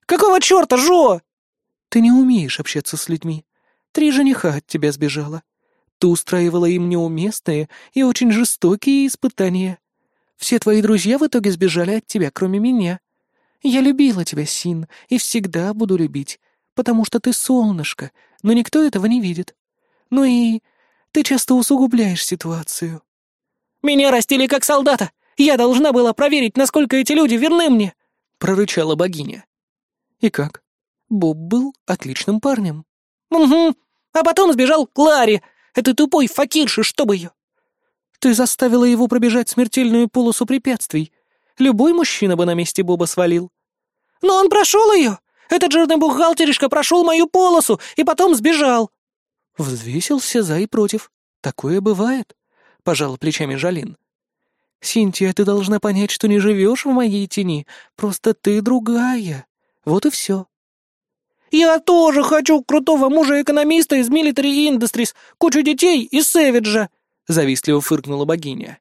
«Какого черта, Жо?» «Ты не умеешь общаться с людьми. Три жениха от тебя сбежала. Ты устраивала им неуместные и очень жестокие испытания. Все твои друзья в итоге сбежали от тебя, кроме меня. Я любила тебя, Син, и всегда буду любить, потому что ты солнышко, но никто этого не видит. Ну и ты часто усугубляешь ситуацию». «Меня растили как солдата, я должна была проверить, насколько эти люди верны мне!» — прорычала богиня. «И как? Боб был отличным парнем». «Угу. А потом сбежал к Ларе, этой тупой факирши, чтобы ее!» «Ты заставила его пробежать смертельную полосу препятствий. Любой мужчина бы на месте Боба свалил». «Но он прошел ее! Этот жирный бухгалтеришка прошел мою полосу и потом сбежал!» Взвесился за и против. Такое бывает», — пожала плечами Жалин. «Синтия, ты должна понять, что не живешь в моей тени, просто ты другая. Вот и все». «Я тоже хочу крутого мужа-экономиста из Military Industries, кучу детей и Сэвиджа!» — завистливо фыркнула богиня.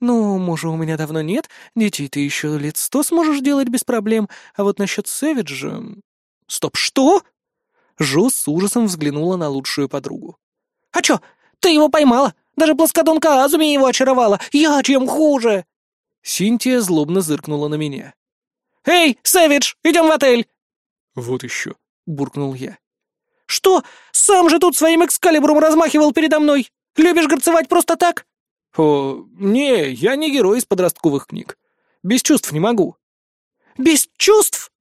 «Ну, мужа у меня давно нет, детей ты еще лет сто сможешь делать без проблем, а вот насчет Сэвиджа...» «Стоп, что?» Жо с ужасом взглянула на лучшую подругу. «А чё, ты его поймала? Даже плоскодонка Азуми его очаровала. Я чем хуже?» Синтия злобно зыркнула на меня. «Эй, Сэвидж, идем в отель!» «Вот еще», — буркнул я. «Что? Сам же тут своим экскалибром размахивал передо мной! Любишь горцевать просто так?» «О, не, я не герой из подростковых книг. Без чувств не могу». «Без чувств?»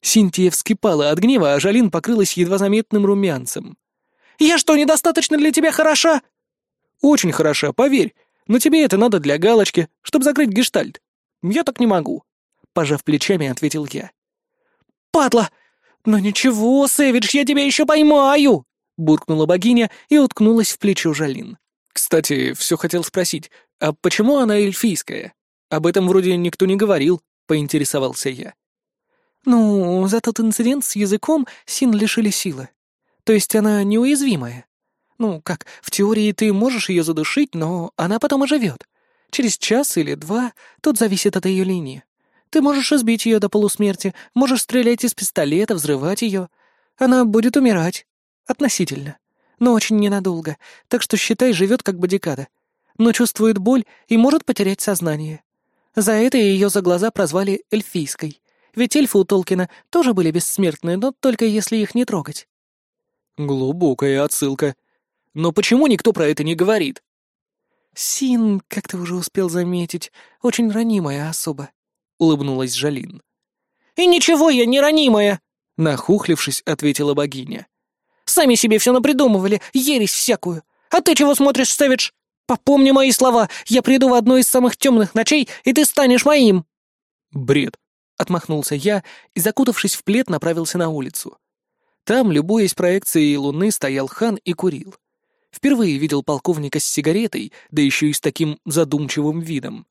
Синтия вскипала от гнева, а Жалин покрылась едва заметным румянцем. «Я что, недостаточно для тебя хороша?» Очень хороша, поверь. Но тебе это надо для галочки, чтобы закрыть гештальт. Я так не могу. Пожав плечами, ответил я. падла! Но ничего, Сэвидж, я тебя еще поймаю!» буркнула богиня и уткнулась в плечо Жалин. «Кстати, все хотел спросить, а почему она эльфийская? Об этом вроде никто не говорил», — поинтересовался я. «Ну, за тот инцидент с языком Син лишили силы. То есть она неуязвимая. Ну, как, в теории ты можешь ее задушить, но она потом оживет. Через час или два, тут зависит от ее линии. Ты можешь избить ее до полусмерти, можешь стрелять из пистолета, взрывать ее. Она будет умирать. Относительно. Но очень ненадолго, так что, считай, живет как бодикада. Но чувствует боль и может потерять сознание. За это ее за глаза прозвали эльфийской. Ведь эльфы у Толкина тоже были бессмертны, но только если их не трогать. Глубокая отсылка. Но почему никто про это не говорит? Син, как ты уже успел заметить, очень ранимая особа, — улыбнулась Жалин. «И ничего я не ранимая!» — нахухлившись, ответила богиня. «Сами себе все напридумывали, ересь всякую. А ты чего смотришь, Сэвидж? Попомни мои слова, я приду в одну из самых темных ночей, и ты станешь моим!» «Бред!» — отмахнулся я и, закутавшись в плед, направился на улицу. Там, любуясь проекцией луны, стоял хан и курил. Впервые видел полковника с сигаретой, да еще и с таким задумчивым видом.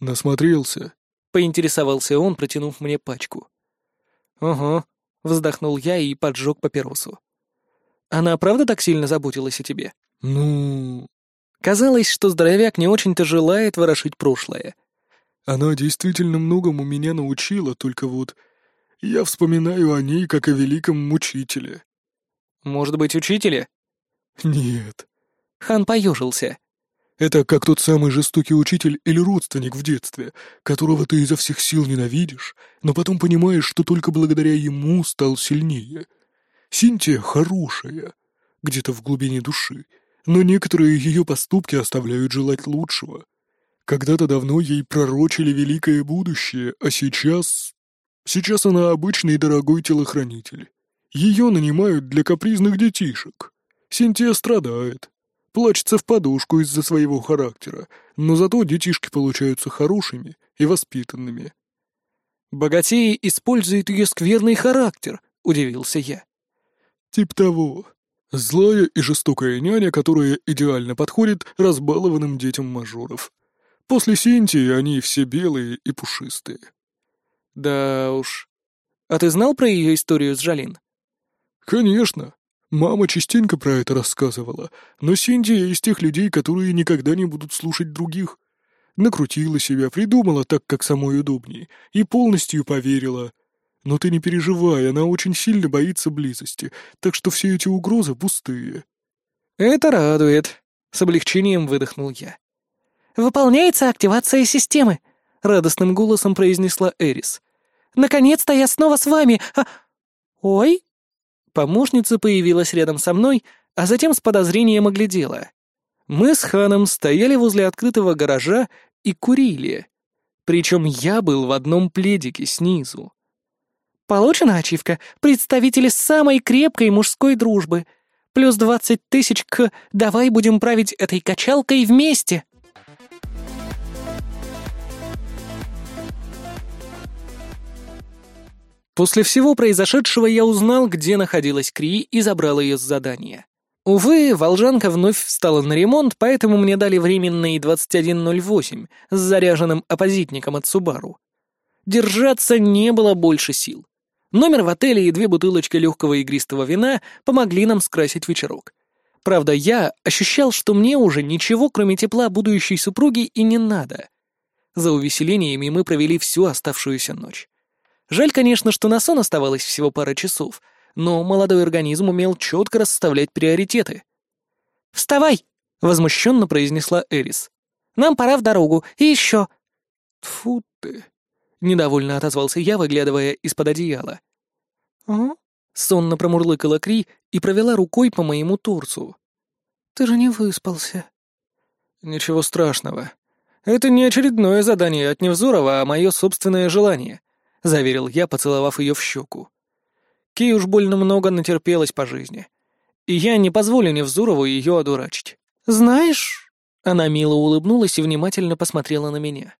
«Насмотрелся?» — поинтересовался он, протянув мне пачку. «Ага», — вздохнул я и поджег папиросу. «Она правда так сильно заботилась о тебе?» «Ну...» Казалось, что здоровяк не очень-то желает ворошить прошлое. «Она действительно многому меня научила, только вот я вспоминаю о ней как о великом мучителе». «Может быть, учителе?» «Нет». Хан поежился. «Это как тот самый жестокий учитель или родственник в детстве, которого ты изо всех сил ненавидишь, но потом понимаешь, что только благодаря ему стал сильнее. Синтия хорошая, где-то в глубине души, но некоторые ее поступки оставляют желать лучшего. Когда-то давно ей пророчили великое будущее, а сейчас Сейчас она обычный дорогой телохранитель. Ее нанимают для капризных детишек. Синтия страдает. Плачется в подушку из-за своего характера, но зато детишки получаются хорошими и воспитанными. «Богатеи используют ее скверный характер», — удивился я. «Тип того. Злая и жестокая няня, которая идеально подходит разбалованным детям мажоров. После Синтии они все белые и пушистые. Да уж. А ты знал про ее историю с Жалин? Конечно. Мама частенько про это рассказывала, но Синдия из тех людей, которые никогда не будут слушать других. Накрутила себя, придумала так, как самой удобнее, и полностью поверила. Но ты не переживай, она очень сильно боится близости, так что все эти угрозы пустые. Это радует. С облегчением выдохнул я. «Выполняется активация системы», — радостным голосом произнесла Эрис. Наконец-то я снова с вами! А... Ой!» Помощница появилась рядом со мной, а затем с подозрением оглядела. Мы с Ханом стояли возле открытого гаража и курили. Причем я был в одном пледике снизу. «Получена ачивка. Представители самой крепкой мужской дружбы. Плюс двадцать тысяч к «давай будем править этой качалкой вместе». После всего произошедшего я узнал, где находилась Кри и забрал ее с задания. Увы, Волжанка вновь встала на ремонт, поэтому мне дали временный 2108 с заряженным оппозитником от Субару. Держаться не было больше сил. Номер в отеле и две бутылочки легкого игристого вина помогли нам скрасить вечерок. Правда, я ощущал, что мне уже ничего, кроме тепла будущей супруги, и не надо. За увеселениями мы провели всю оставшуюся ночь. Жаль, конечно, что на сон оставалось всего пара часов, но молодой организм умел четко расставлять приоритеты. «Вставай!» — возмущенно произнесла Эрис. «Нам пора в дорогу, и еще...» «Тьфу ты!» — недовольно отозвался я, выглядывая из-под одеяла. «А?» — сонно промурлыкала Кри и провела рукой по моему торсу. «Ты же не выспался». «Ничего страшного. Это не очередное задание от Невзорова, а мое собственное желание заверил я, поцеловав ее в щеку. Кей уж больно много натерпелась по жизни. И я не позволю Невзурову ее одурачить. «Знаешь...» Она мило улыбнулась и внимательно посмотрела на меня.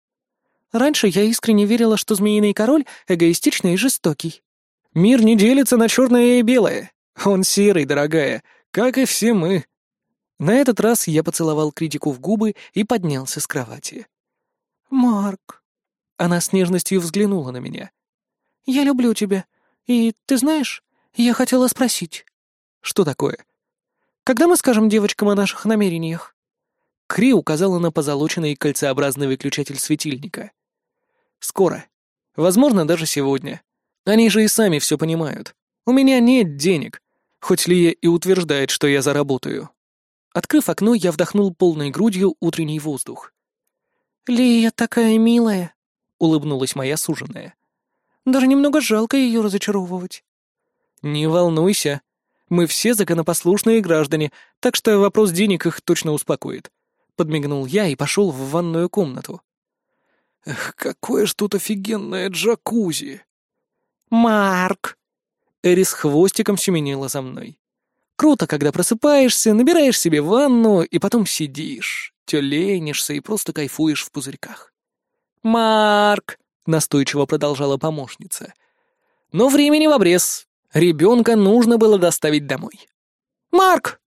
«Раньше я искренне верила, что Змеиный Король эгоистичный и жестокий. Мир не делится на черное и белое. Он серый, дорогая, как и все мы. На этот раз я поцеловал критику в губы и поднялся с кровати. «Марк...» Она с нежностью взглянула на меня. «Я люблю тебя. И, ты знаешь, я хотела спросить». «Что такое?» «Когда мы скажем девочкам о наших намерениях?» Кри указала на позолоченный кольцеобразный выключатель светильника. «Скоро. Возможно, даже сегодня. Они же и сами все понимают. У меня нет денег, хоть Лия и утверждает, что я заработаю». Открыв окно, я вдохнул полной грудью утренний воздух. «Лия такая милая», — улыбнулась моя суженая. «Даже немного жалко ее разочаровывать». «Не волнуйся. Мы все законопослушные граждане, так что вопрос денег их точно успокоит». Подмигнул я и пошел в ванную комнату. «Эх, какое ж тут офигенное джакузи!» «Марк!» Эрис хвостиком семенила за мной. Круто, когда просыпаешься, набираешь себе ванну и потом сидишь, тюленишься и просто кайфуешь в пузырьках. «Марк!» — настойчиво продолжала помощница. «Но времени в обрез. Ребенка нужно было доставить домой». «Марк!»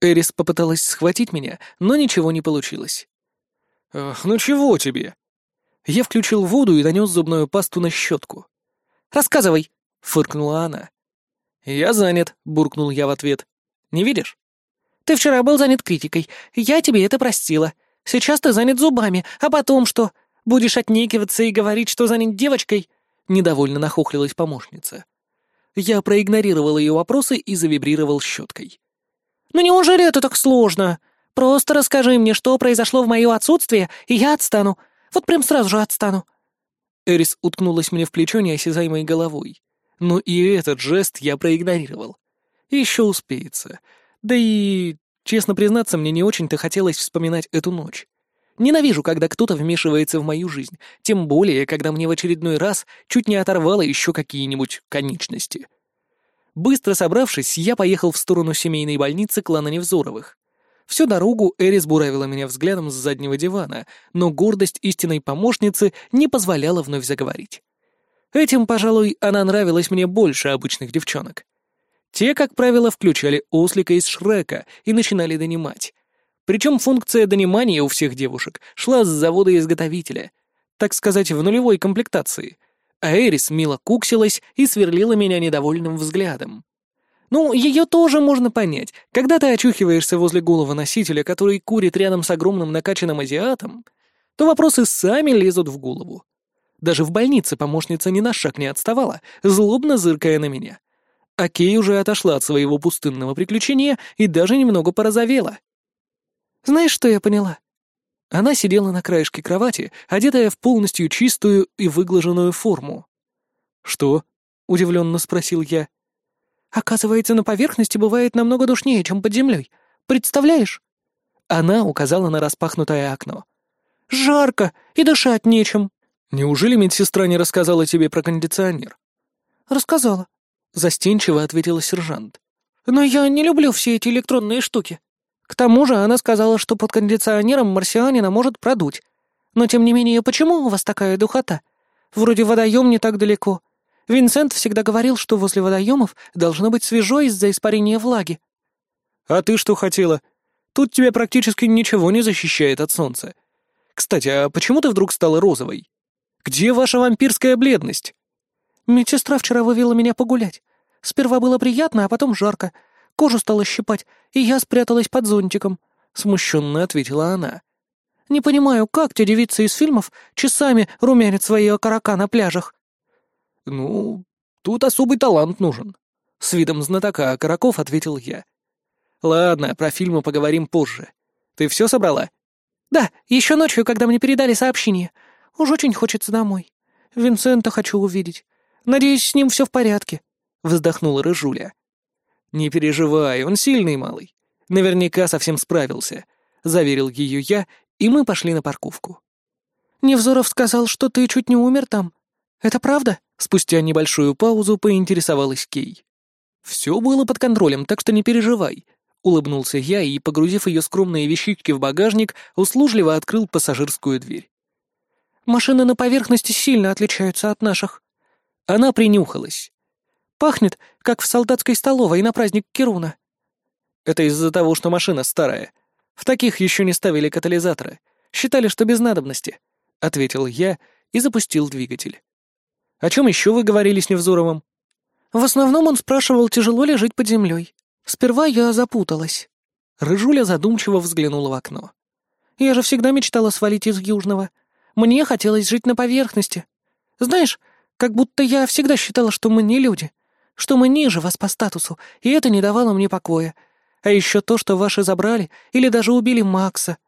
Эрис попыталась схватить меня, но ничего не получилось. «Ах, ну чего тебе?» Я включил воду и донес зубную пасту на щетку. «Рассказывай!» — фыркнула она. «Я занят», — буркнул я в ответ. «Не видишь?» «Ты вчера был занят критикой. Я тебе это простила. Сейчас ты занят зубами. А потом что? Будешь отнекиваться и говорить, что занят девочкой?» Недовольно нахохлилась помощница. Я проигнорировал ее вопросы и завибрировал щеткой. «Ну неужели это так сложно? Просто расскажи мне, что произошло в мое отсутствие, и я отстану. Вот прям сразу же отстану». Эрис уткнулась мне в плечо неосязаемой головой. Но и этот жест я проигнорировал. Еще успеется. Да и, честно признаться, мне не очень-то хотелось вспоминать эту ночь. Ненавижу, когда кто-то вмешивается в мою жизнь, тем более, когда мне в очередной раз чуть не оторвало еще какие-нибудь конечности. Быстро собравшись, я поехал в сторону семейной больницы клана Невзоровых. Всю дорогу Эрис буравила меня взглядом с заднего дивана, но гордость истинной помощницы не позволяла вновь заговорить. Этим, пожалуй, она нравилась мне больше обычных девчонок. Те, как правило, включали ослика из Шрека и начинали донимать. Причем функция донимания у всех девушек шла с завода-изготовителя, так сказать, в нулевой комплектации. А Эрис мило куксилась и сверлила меня недовольным взглядом. Ну, ее тоже можно понять. Когда ты очухиваешься возле голого носителя, который курит рядом с огромным накачанным азиатом, то вопросы сами лезут в голову. Даже в больнице помощница ни на шаг не отставала, злобно зыркая на меня. А Кей уже отошла от своего пустынного приключения и даже немного порозовела. «Знаешь, что я поняла?» Она сидела на краешке кровати, одетая в полностью чистую и выглаженную форму. «Что?» — удивленно спросил я. «Оказывается, на поверхности бывает намного душнее, чем под землей. Представляешь?» Она указала на распахнутое окно. «Жарко, и дышать нечем». «Неужели медсестра не рассказала тебе про кондиционер?» «Рассказала», — застенчиво ответила сержант. «Но я не люблю все эти электронные штуки. К тому же она сказала, что под кондиционером марсианина может продуть. Но тем не менее, почему у вас такая духота? Вроде водоем не так далеко. Винсент всегда говорил, что возле водоемов должно быть свежо из-за испарения влаги». «А ты что хотела? Тут тебя практически ничего не защищает от солнца. Кстати, а почему ты вдруг стала розовой?» Где ваша вампирская бледность?» «Медсестра вчера вывела меня погулять. Сперва было приятно, а потом жарко. Кожу стало щипать, и я спряталась под зонтиком», — смущенно ответила она. «Не понимаю, как те девицы из фильмов часами румянят свои окорока на пляжах?» «Ну, тут особый талант нужен», — с видом знатока окороков ответил я. «Ладно, про фильмы поговорим позже. Ты все собрала?» «Да, еще ночью, когда мне передали сообщение. Уж очень хочется домой. Винсента хочу увидеть. Надеюсь, с ним все в порядке», — вздохнула Рыжуля. «Не переживай, он сильный малый. Наверняка совсем справился», — заверил ее я, и мы пошли на парковку. «Невзоров сказал, что ты чуть не умер там. Это правда?» Спустя небольшую паузу поинтересовалась Кей. «Все было под контролем, так что не переживай», — улыбнулся я и, погрузив ее скромные вещички в багажник, услужливо открыл пассажирскую дверь. Машины на поверхности сильно отличаются от наших». Она принюхалась. Пахнет, как в солдатской столовой на праздник Кируна». «Это из-за того, что машина старая. В таких еще не ставили катализаторы. Считали, что без надобности», — ответил я и запустил двигатель. «О чем еще вы говорили с Невзоровым?» «В основном он спрашивал, тяжело ли жить под землей. Сперва я запуталась». Рыжуля задумчиво взглянула в окно. «Я же всегда мечтала свалить из Южного. Мне хотелось жить на поверхности. Знаешь, как будто я всегда считала, что мы не люди, что мы ниже вас по статусу, и это не давало мне покоя. А еще то, что ваши забрали или даже убили Макса.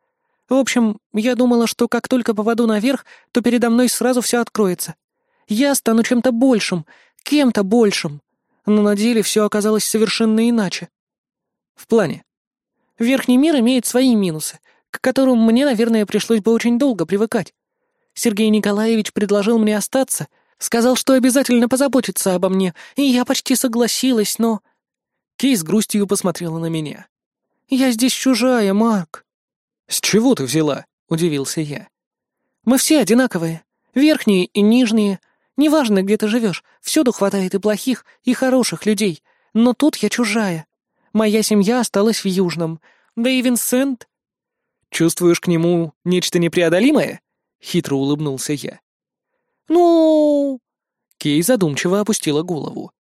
В общем, я думала, что как только попаду наверх, то передо мной сразу все откроется. Я стану чем-то большим, кем-то большим. Но на деле все оказалось совершенно иначе. В плане. Верхний мир имеет свои минусы, к которым мне, наверное, пришлось бы очень долго привыкать. Сергей Николаевич предложил мне остаться, сказал, что обязательно позаботится обо мне, и я почти согласилась, но... Кей с грустью посмотрела на меня. «Я здесь чужая, Марк». «С чего ты взяла?» — удивился я. «Мы все одинаковые. Верхние и нижние. Неважно, где ты живешь, всюду хватает и плохих, и хороших людей. Но тут я чужая. Моя семья осталась в Южном. Да и Винсент...» «Чувствуешь к нему нечто непреодолимое?» — хитро улыбнулся я. «Ну...» Кей задумчиво опустила голову.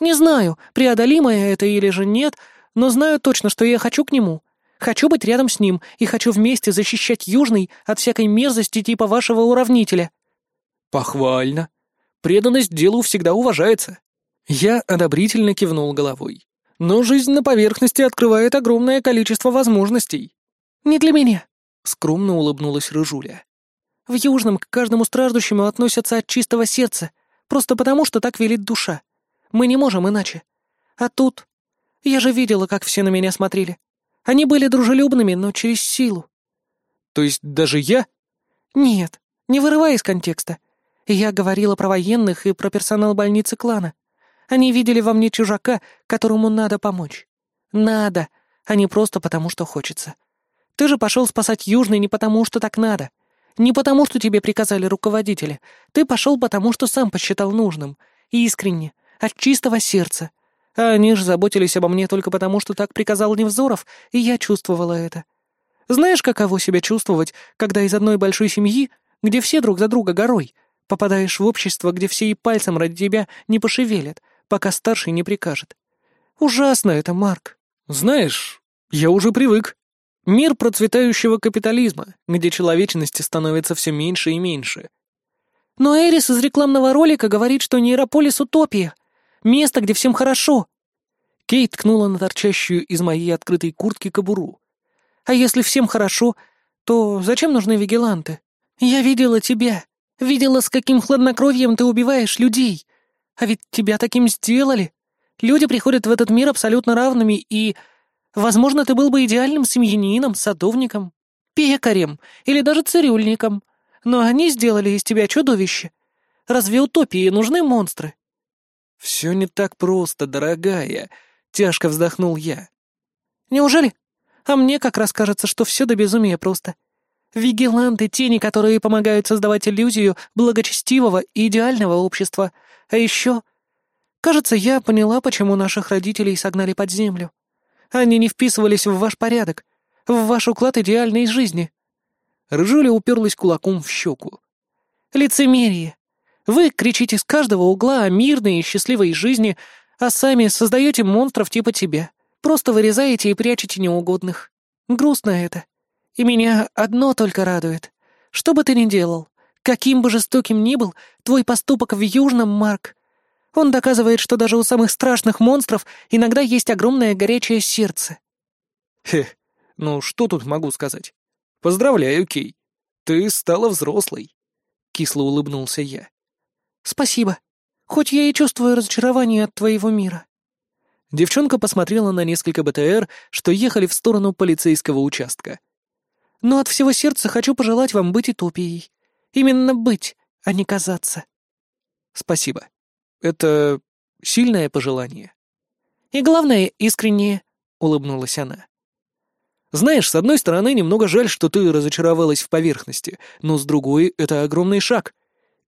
Не знаю, преодолимое это или же нет, но знаю точно, что я хочу к нему. Хочу быть рядом с ним и хочу вместе защищать Южный от всякой мерзости типа вашего уравнителя». «Похвально. Преданность делу всегда уважается». Я одобрительно кивнул головой. «Но жизнь на поверхности открывает огромное количество возможностей». «Не для меня», — скромно улыбнулась Рыжуля. «В Южном к каждому страждущему относятся от чистого сердца, просто потому, что так велит душа. Мы не можем иначе. А тут... Я же видела, как все на меня смотрели. Они были дружелюбными, но через силу. То есть даже я? Нет, не вырывай из контекста. Я говорила про военных и про персонал больницы клана. Они видели во мне чужака, которому надо помочь. Надо, а не просто потому, что хочется. Ты же пошел спасать Южный не потому, что так надо. Не потому, что тебе приказали руководители. Ты пошел потому, что сам посчитал нужным. Искренне, от чистого сердца. А они же заботились обо мне только потому, что так приказал Невзоров, и я чувствовала это. Знаешь, каково себя чувствовать, когда из одной большой семьи, где все друг за друга горой, попадаешь в общество, где все и пальцем ради тебя не пошевелят, пока старший не прикажет? Ужасно это, Марк. Знаешь, я уже привык. Мир процветающего капитализма, где человечности становится все меньше и меньше. Но Эрис из рекламного ролика говорит, что нейрополис — утопия. Место, где всем хорошо». Кейт ткнула на торчащую из моей открытой куртки кобуру. «А если всем хорошо, то зачем нужны вигиланты? Я видела тебя. Видела, с каким хладнокровием ты убиваешь людей. А ведь тебя таким сделали. Люди приходят в этот мир абсолютно равными, и... Возможно, ты был бы идеальным семьянином, садовником, пекарем или даже цирюльником. Но они сделали из тебя чудовище. Разве утопии нужны монстры? «Все не так просто, дорогая», — тяжко вздохнул я. «Неужели? А мне как раз кажется, что все до безумия просто. Вигиланты — тени, которые помогают создавать иллюзию благочестивого и идеального общества. А еще... Кажется, я поняла, почему наших родителей согнали под землю. Они не вписывались в ваш порядок, в ваш уклад идеальной жизни». Рыжуля уперлась кулаком в щеку. «Лицемерие. Вы кричите с каждого угла о мирной и счастливой жизни, а сами создаете монстров типа тебя. Просто вырезаете и прячете неугодных. Грустно это. И меня одно только радует. Что бы ты ни делал, каким бы жестоким ни был, твой поступок в Южном, Марк, он доказывает, что даже у самых страшных монстров иногда есть огромное горячее сердце. Хе, ну что тут могу сказать? Поздравляю, Кей. Ты стала взрослой. Кисло улыбнулся я. «Спасибо. Хоть я и чувствую разочарование от твоего мира». Девчонка посмотрела на несколько БТР, что ехали в сторону полицейского участка. «Но от всего сердца хочу пожелать вам быть утопией. Именно быть, а не казаться». «Спасибо. Это сильное пожелание». «И главное, искреннее», — улыбнулась она. «Знаешь, с одной стороны, немного жаль, что ты разочаровалась в поверхности, но с другой — это огромный шаг.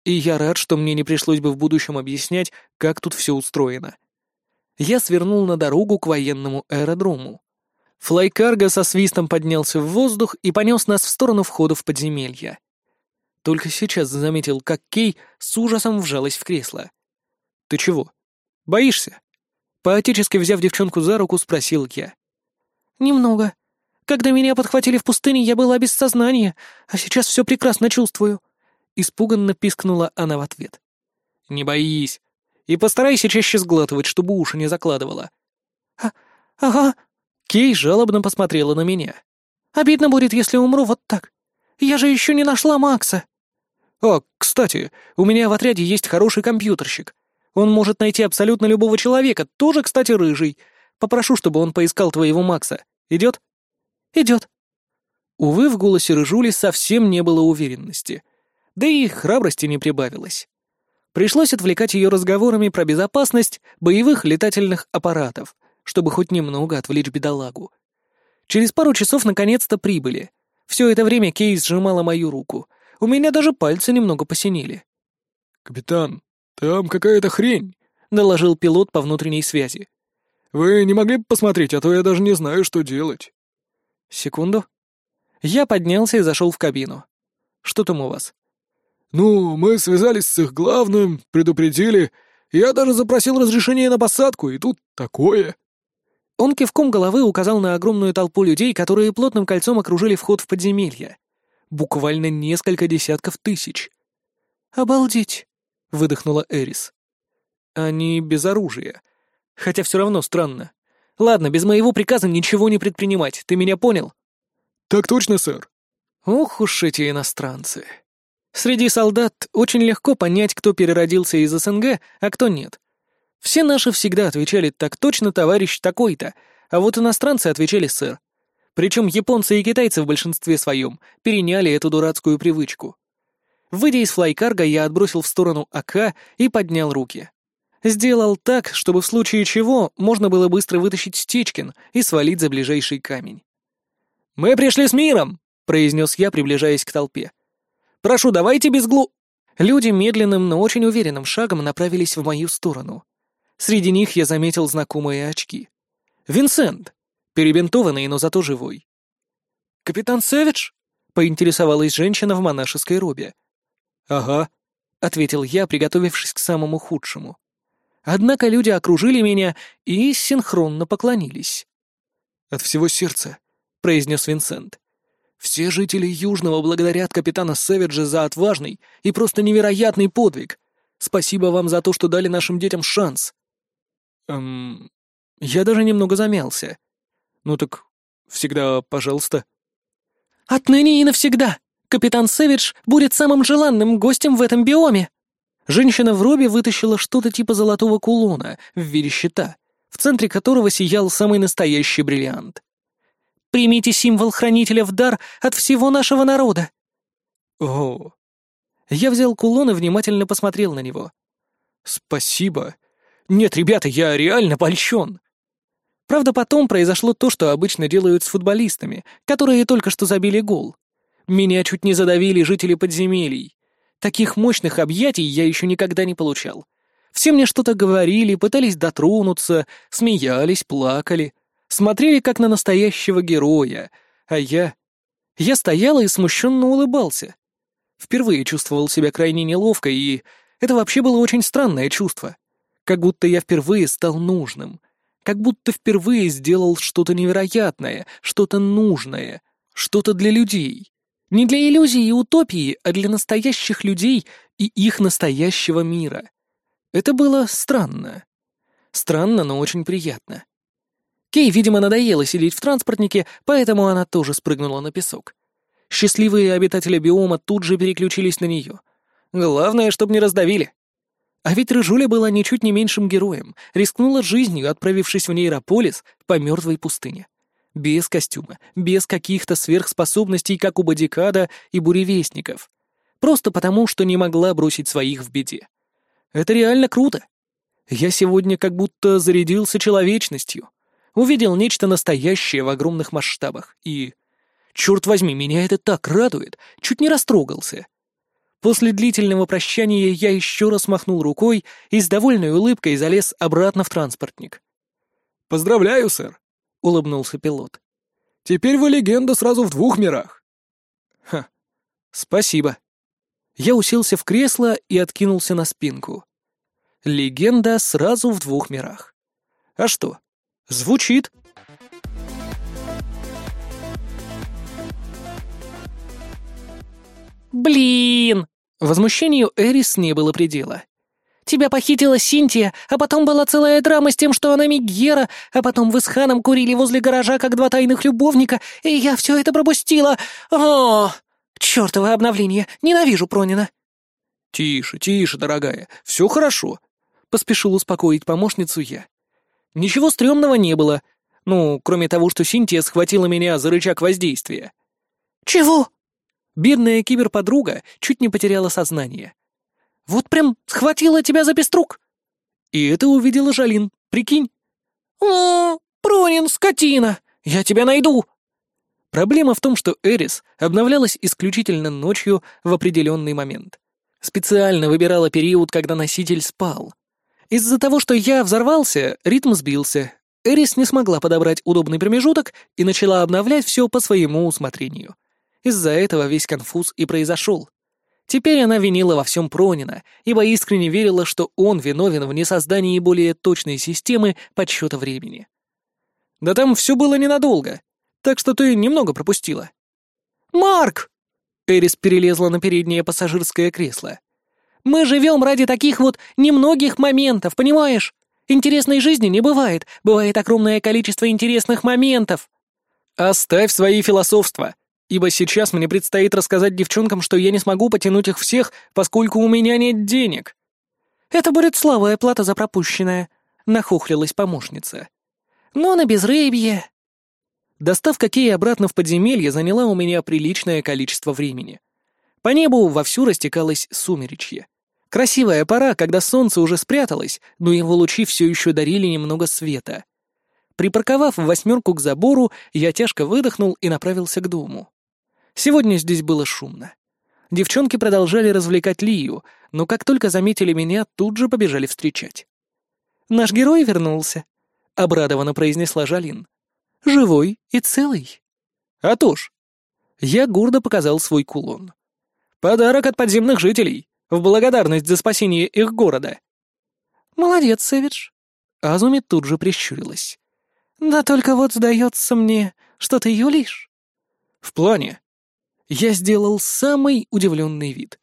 И я рад, что мне не пришлось бы в будущем объяснять, как тут все устроено. Я свернул на дорогу к военному аэродрому. Флайкарго со свистом поднялся в воздух и понес нас в сторону входа в подземелье. Только сейчас заметил, как Кей с ужасом вжалась в кресло. «Ты чего? Боишься?» Поотечески взяв девчонку за руку, спросил я. «Немного. Когда меня подхватили в пустыне, я была без сознания, а сейчас все прекрасно чувствую». Испуганно пискнула она в ответ. «Не боись. И постарайся чаще сглатывать, чтобы уши не закладывала». «А, ага». Кей жалобно посмотрела на меня. «Обидно будет, если умру вот так. Я же еще не нашла Макса». «О, кстати, у меня в отряде есть хороший компьютерщик. Он может найти абсолютно любого человека, тоже, кстати, рыжий. Попрошу, чтобы он поискал твоего Макса. Идет? Идет. Увы, в голосе Рыжули совсем не было уверенности. Да и храбрости не прибавилось. Пришлось отвлекать ее разговорами про безопасность боевых летательных аппаратов, чтобы хоть немного отвлечь бедолагу. Через пару часов наконец-то прибыли. Все это время Кейс сжимала мою руку. У меня даже пальцы немного посинели. «Капитан, «Там какая-то хрень», — доложил пилот по внутренней связи. «Вы не могли бы посмотреть, а то я даже не знаю, что делать». «Секунду». Я поднялся и зашел в кабину. «Что там у вас?» «Ну, мы связались с их главным, предупредили. Я даже запросил разрешение на посадку, и тут такое». Он кивком головы указал на огромную толпу людей, которые плотным кольцом окружили вход в подземелье. Буквально несколько десятков тысяч. «Обалдеть!» — выдохнула Эрис. «Они без оружия. Хотя все равно странно. Ладно, без моего приказа ничего не предпринимать, ты меня понял?» «Так точно, сэр». Ох уж эти иностранцы. Среди солдат очень легко понять, кто переродился из СНГ, а кто нет. Все наши всегда отвечали «так точно, товарищ такой-то», а вот иностранцы отвечали «сэр». Причем японцы и китайцы в большинстве своем переняли эту дурацкую привычку. Выйдя из флайкарга, я отбросил в сторону АК и поднял руки. Сделал так, чтобы в случае чего можно было быстро вытащить Стечкин и свалить за ближайший камень. «Мы пришли с миром!» — произнес я, приближаясь к толпе. «Прошу, давайте без глу...» Люди медленным, но очень уверенным шагом направились в мою сторону. Среди них я заметил знакомые очки. «Винсент!» Перебинтованный, но зато живой. «Капитан Сэвидж?» — поинтересовалась женщина в монашеской робе. «Ага», — ответил я, приготовившись к самому худшему. Однако люди окружили меня и синхронно поклонились. «От всего сердца», — произнес Винсент. «Все жители Южного благодарят капитана Сэвиджа за отважный и просто невероятный подвиг. Спасибо вам за то, что дали нашим детям шанс». «Эм...» Я даже немного замялся. «Ну так всегда пожалуйста». «Отныне и навсегда!» Капитан Сэвидж будет самым желанным гостем в этом биоме!» Женщина в робе вытащила что-то типа золотого кулона в виде щита, в центре которого сиял самый настоящий бриллиант. «Примите символ хранителя в дар от всего нашего народа!» «О!» Я взял кулон и внимательно посмотрел на него. «Спасибо. Нет, ребята, я реально польщен!» Правда, потом произошло то, что обычно делают с футболистами, которые только что забили гол. Меня чуть не задавили жители подземелий. Таких мощных объятий я еще никогда не получал. Все мне что-то говорили, пытались дотронуться, смеялись, плакали, смотрели как на настоящего героя, а я... Я стоял и смущенно улыбался. Впервые чувствовал себя крайне неловко, и это вообще было очень странное чувство. Как будто я впервые стал нужным. Как будто впервые сделал что-то невероятное, что-то нужное, что-то для людей. Не для иллюзии и утопии, а для настоящих людей и их настоящего мира. Это было странно. Странно, но очень приятно. Кей, видимо, надоело сидеть в транспортнике, поэтому она тоже спрыгнула на песок. Счастливые обитатели биома тут же переключились на нее. Главное, чтобы не раздавили. А ведь Рыжуля была ничуть не меньшим героем, рискнула жизнью, отправившись в нейрополис по мертвой пустыне. Без костюма, без каких-то сверхспособностей, как у Бодикада и Буревестников. Просто потому, что не могла бросить своих в беде. Это реально круто. Я сегодня как будто зарядился человечностью. Увидел нечто настоящее в огромных масштабах. И... Черт возьми, меня это так радует, чуть не растрогался. После длительного прощания я еще раз махнул рукой и с довольной улыбкой залез обратно в транспортник. «Поздравляю, сэр», — улыбнулся пилот. «Теперь вы легенда сразу в двух мирах». «Ха, спасибо». Я уселся в кресло и откинулся на спинку. Легенда сразу в двух мирах. А что? Звучит. «Блин!» Возмущению Эрис не было предела. «Тебя похитила Синтия, а потом была целая драма с тем, что она Мигера, а потом вы с Ханом курили возле гаража, как два тайных любовника, и я все это пропустила. О, чертово обновление! Ненавижу Пронина!» «Тише, тише, дорогая, все хорошо», — поспешил успокоить помощницу я. «Ничего стрёмного не было. Ну, кроме того, что Синтия схватила меня за рычаг воздействия». «Чего?» Бедная киберподруга чуть не потеряла сознание. «Вот прям схватила тебя за пеструк!» И это увидела Жалин, прикинь. «О, Пронин, скотина! Я тебя найду!» Проблема в том, что Эрис обновлялась исключительно ночью в определенный момент. Специально выбирала период, когда носитель спал. Из-за того, что я взорвался, ритм сбился. Эрис не смогла подобрать удобный промежуток и начала обновлять все по своему усмотрению. Из-за этого весь конфуз и произошел. Теперь она винила во всем Пронина, ибо искренне верила, что он виновен в несоздании более точной системы подсчета времени. «Да там все было ненадолго, так что ты немного пропустила». «Марк!» Эрис перелезла на переднее пассажирское кресло. «Мы живем ради таких вот немногих моментов, понимаешь? Интересной жизни не бывает, бывает огромное количество интересных моментов». «Оставь свои философства ибо сейчас мне предстоит рассказать девчонкам, что я не смогу потянуть их всех, поскольку у меня нет денег». «Это будет слабая плата за пропущенное», — нахохлилась помощница. «Но на безрыбье...» Доставка Кей обратно в подземелье заняла у меня приличное количество времени. По небу вовсю растекалось сумеречье. Красивая пора, когда солнце уже спряталось, но его лучи все еще дарили немного света. Припарковав восьмерку к забору, я тяжко выдохнул и направился к дому. Сегодня здесь было шумно. Девчонки продолжали развлекать Лию, но как только заметили меня, тут же побежали встречать. «Наш герой вернулся», — обрадованно произнесла Жалин. «Живой и целый». «А то ж». Я гордо показал свой кулон. «Подарок от подземных жителей, в благодарность за спасение их города». «Молодец, Сэвидж». Азуми тут же прищурилась. «Да только вот сдается мне, что ты юлишь». «В плане?» Я сделал самый удивленный вид.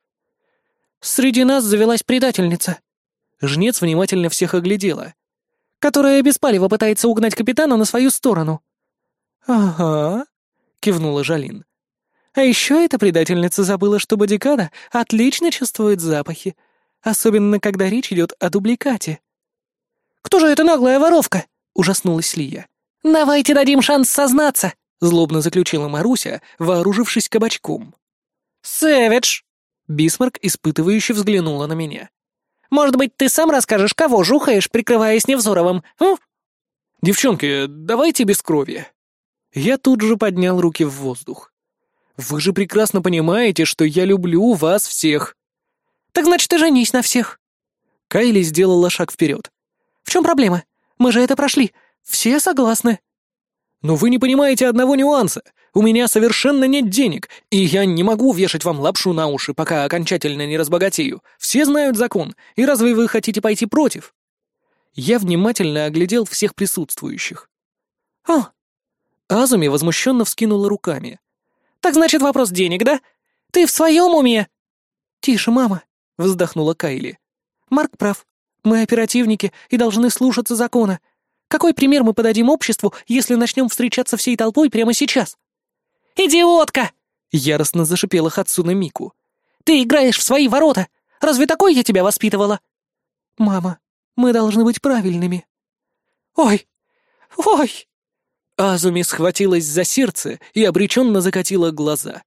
«Среди нас завелась предательница». Жнец внимательно всех оглядела. «Которая без палева пытается угнать капитана на свою сторону». «Ага», — кивнула Жалин. «А еще эта предательница забыла, что бодикада отлично чувствует запахи, особенно когда речь идет о дубликате». «Кто же эта наглая воровка?» — ужаснулась Лия. «Давайте дадим шанс сознаться», — злобно заключила Маруся, вооружившись кабачком. «Сэвидж!» — Бисмарк испытывающе взглянула на меня. «Может быть, ты сам расскажешь, кого жухаешь, прикрываясь Невзоровым, м?» «Девчонки, давайте без крови». Я тут же поднял руки в воздух. «Вы же прекрасно понимаете, что я люблю вас всех». «Так значит, ты женись на всех». Кайли сделала шаг вперед. «В чем проблема? Мы же это прошли. Все согласны». Но вы не понимаете одного нюанса. У меня совершенно нет денег, и я не могу вешать вам лапшу на уши, пока окончательно не разбогатею. Все знают закон, и разве вы хотите пойти против?» Я внимательно оглядел всех присутствующих. «О!» Азуми возмущенно вскинула руками. «Так значит, вопрос денег, да? Ты в своем уме?» «Тише, мама», — вздохнула Кайли. «Марк прав. Мы оперативники и должны слушаться закона. Какой пример мы подадим обществу, если начнем встречаться всей толпой прямо сейчас?» «Идиотка!» — яростно зашипела Хацуна Мику. «Ты играешь в свои ворота! Разве такой я тебя воспитывала?» «Мама, мы должны быть правильными». «Ой! Ой!» Азуми схватилась за сердце и обреченно закатила глаза.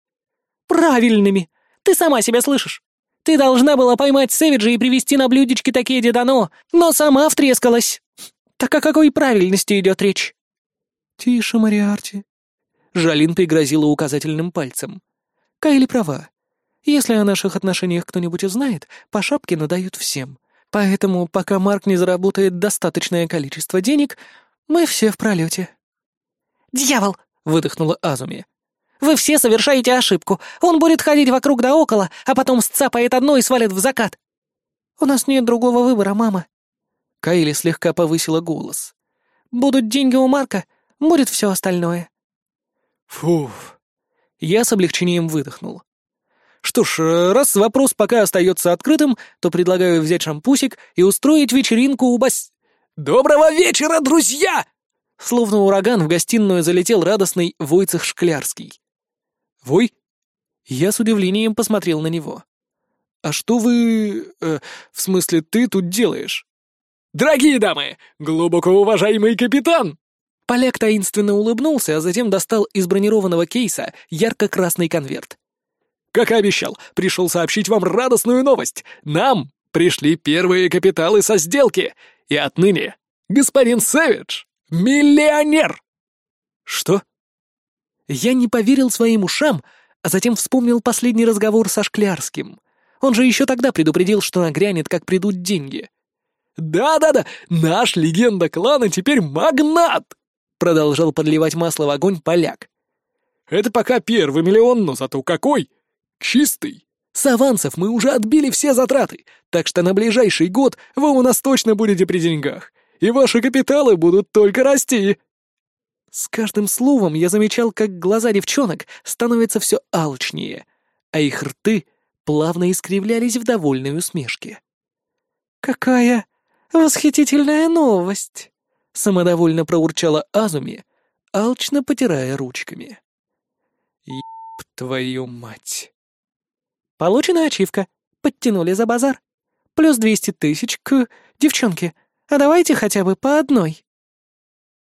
«Правильными! Ты сама себя слышишь! Ты должна была поймать Сэвиджа и привезти на блюдечке такие дедано, но сама втрескалась!» Так о какой правильности идет речь?» «Тише, Мариарти». Жалин пригрозила указательным пальцем. Кайли права. Если о наших отношениях кто-нибудь узнает, по шапке надают всем. Поэтому, пока Марк не заработает достаточное количество денег, мы все в пролете. «Дьявол!» — выдохнула Азуми. «Вы все совершаете ошибку. Он будет ходить вокруг да около, а потом сцапает одно и свалит в закат». «У нас нет другого выбора, мама». Кайли слегка повысила голос. «Будут деньги у Марка, будет все остальное». Фуф. Я с облегчением выдохнул. Что ж, э, раз вопрос пока остается открытым, то предлагаю взять шампусик и устроить вечеринку у бас... «Доброго вечера, друзья!» Словно ураган в гостиную залетел радостный Войцех Шклярский. «Вой?» Я с удивлением посмотрел на него. «А что вы... Э, в смысле, ты тут делаешь?» «Дорогие дамы, глубоко уважаемый капитан!» Поляк таинственно улыбнулся, а затем достал из бронированного кейса ярко-красный конверт. Как и обещал, пришел сообщить вам радостную новость. Нам пришли первые капиталы со сделки, и отныне господин Сэвидж — миллионер!» «Что?» Я не поверил своим ушам, а затем вспомнил последний разговор со Шклярским. Он же еще тогда предупредил, что нагрянет, как придут деньги. «Да-да-да, наш легенда клана теперь магнат!» Продолжал подливать масло в огонь поляк. «Это пока первый миллион, но зато какой! Чистый. С авансов мы уже отбили все затраты, так что на ближайший год вы у нас точно будете при деньгах, и ваши капиталы будут только расти. С каждым словом я замечал, как глаза девчонок становятся все алчнее, а их рты плавно искривлялись в довольной усмешке. «Какая восхитительная новость!» — самодовольно проурчала Азуми, алчно потирая ручками. «Еб твою мать!» Получена ачивка. Подтянули за базар. Плюс двести тысяч к девчонке. А давайте хотя бы по одной.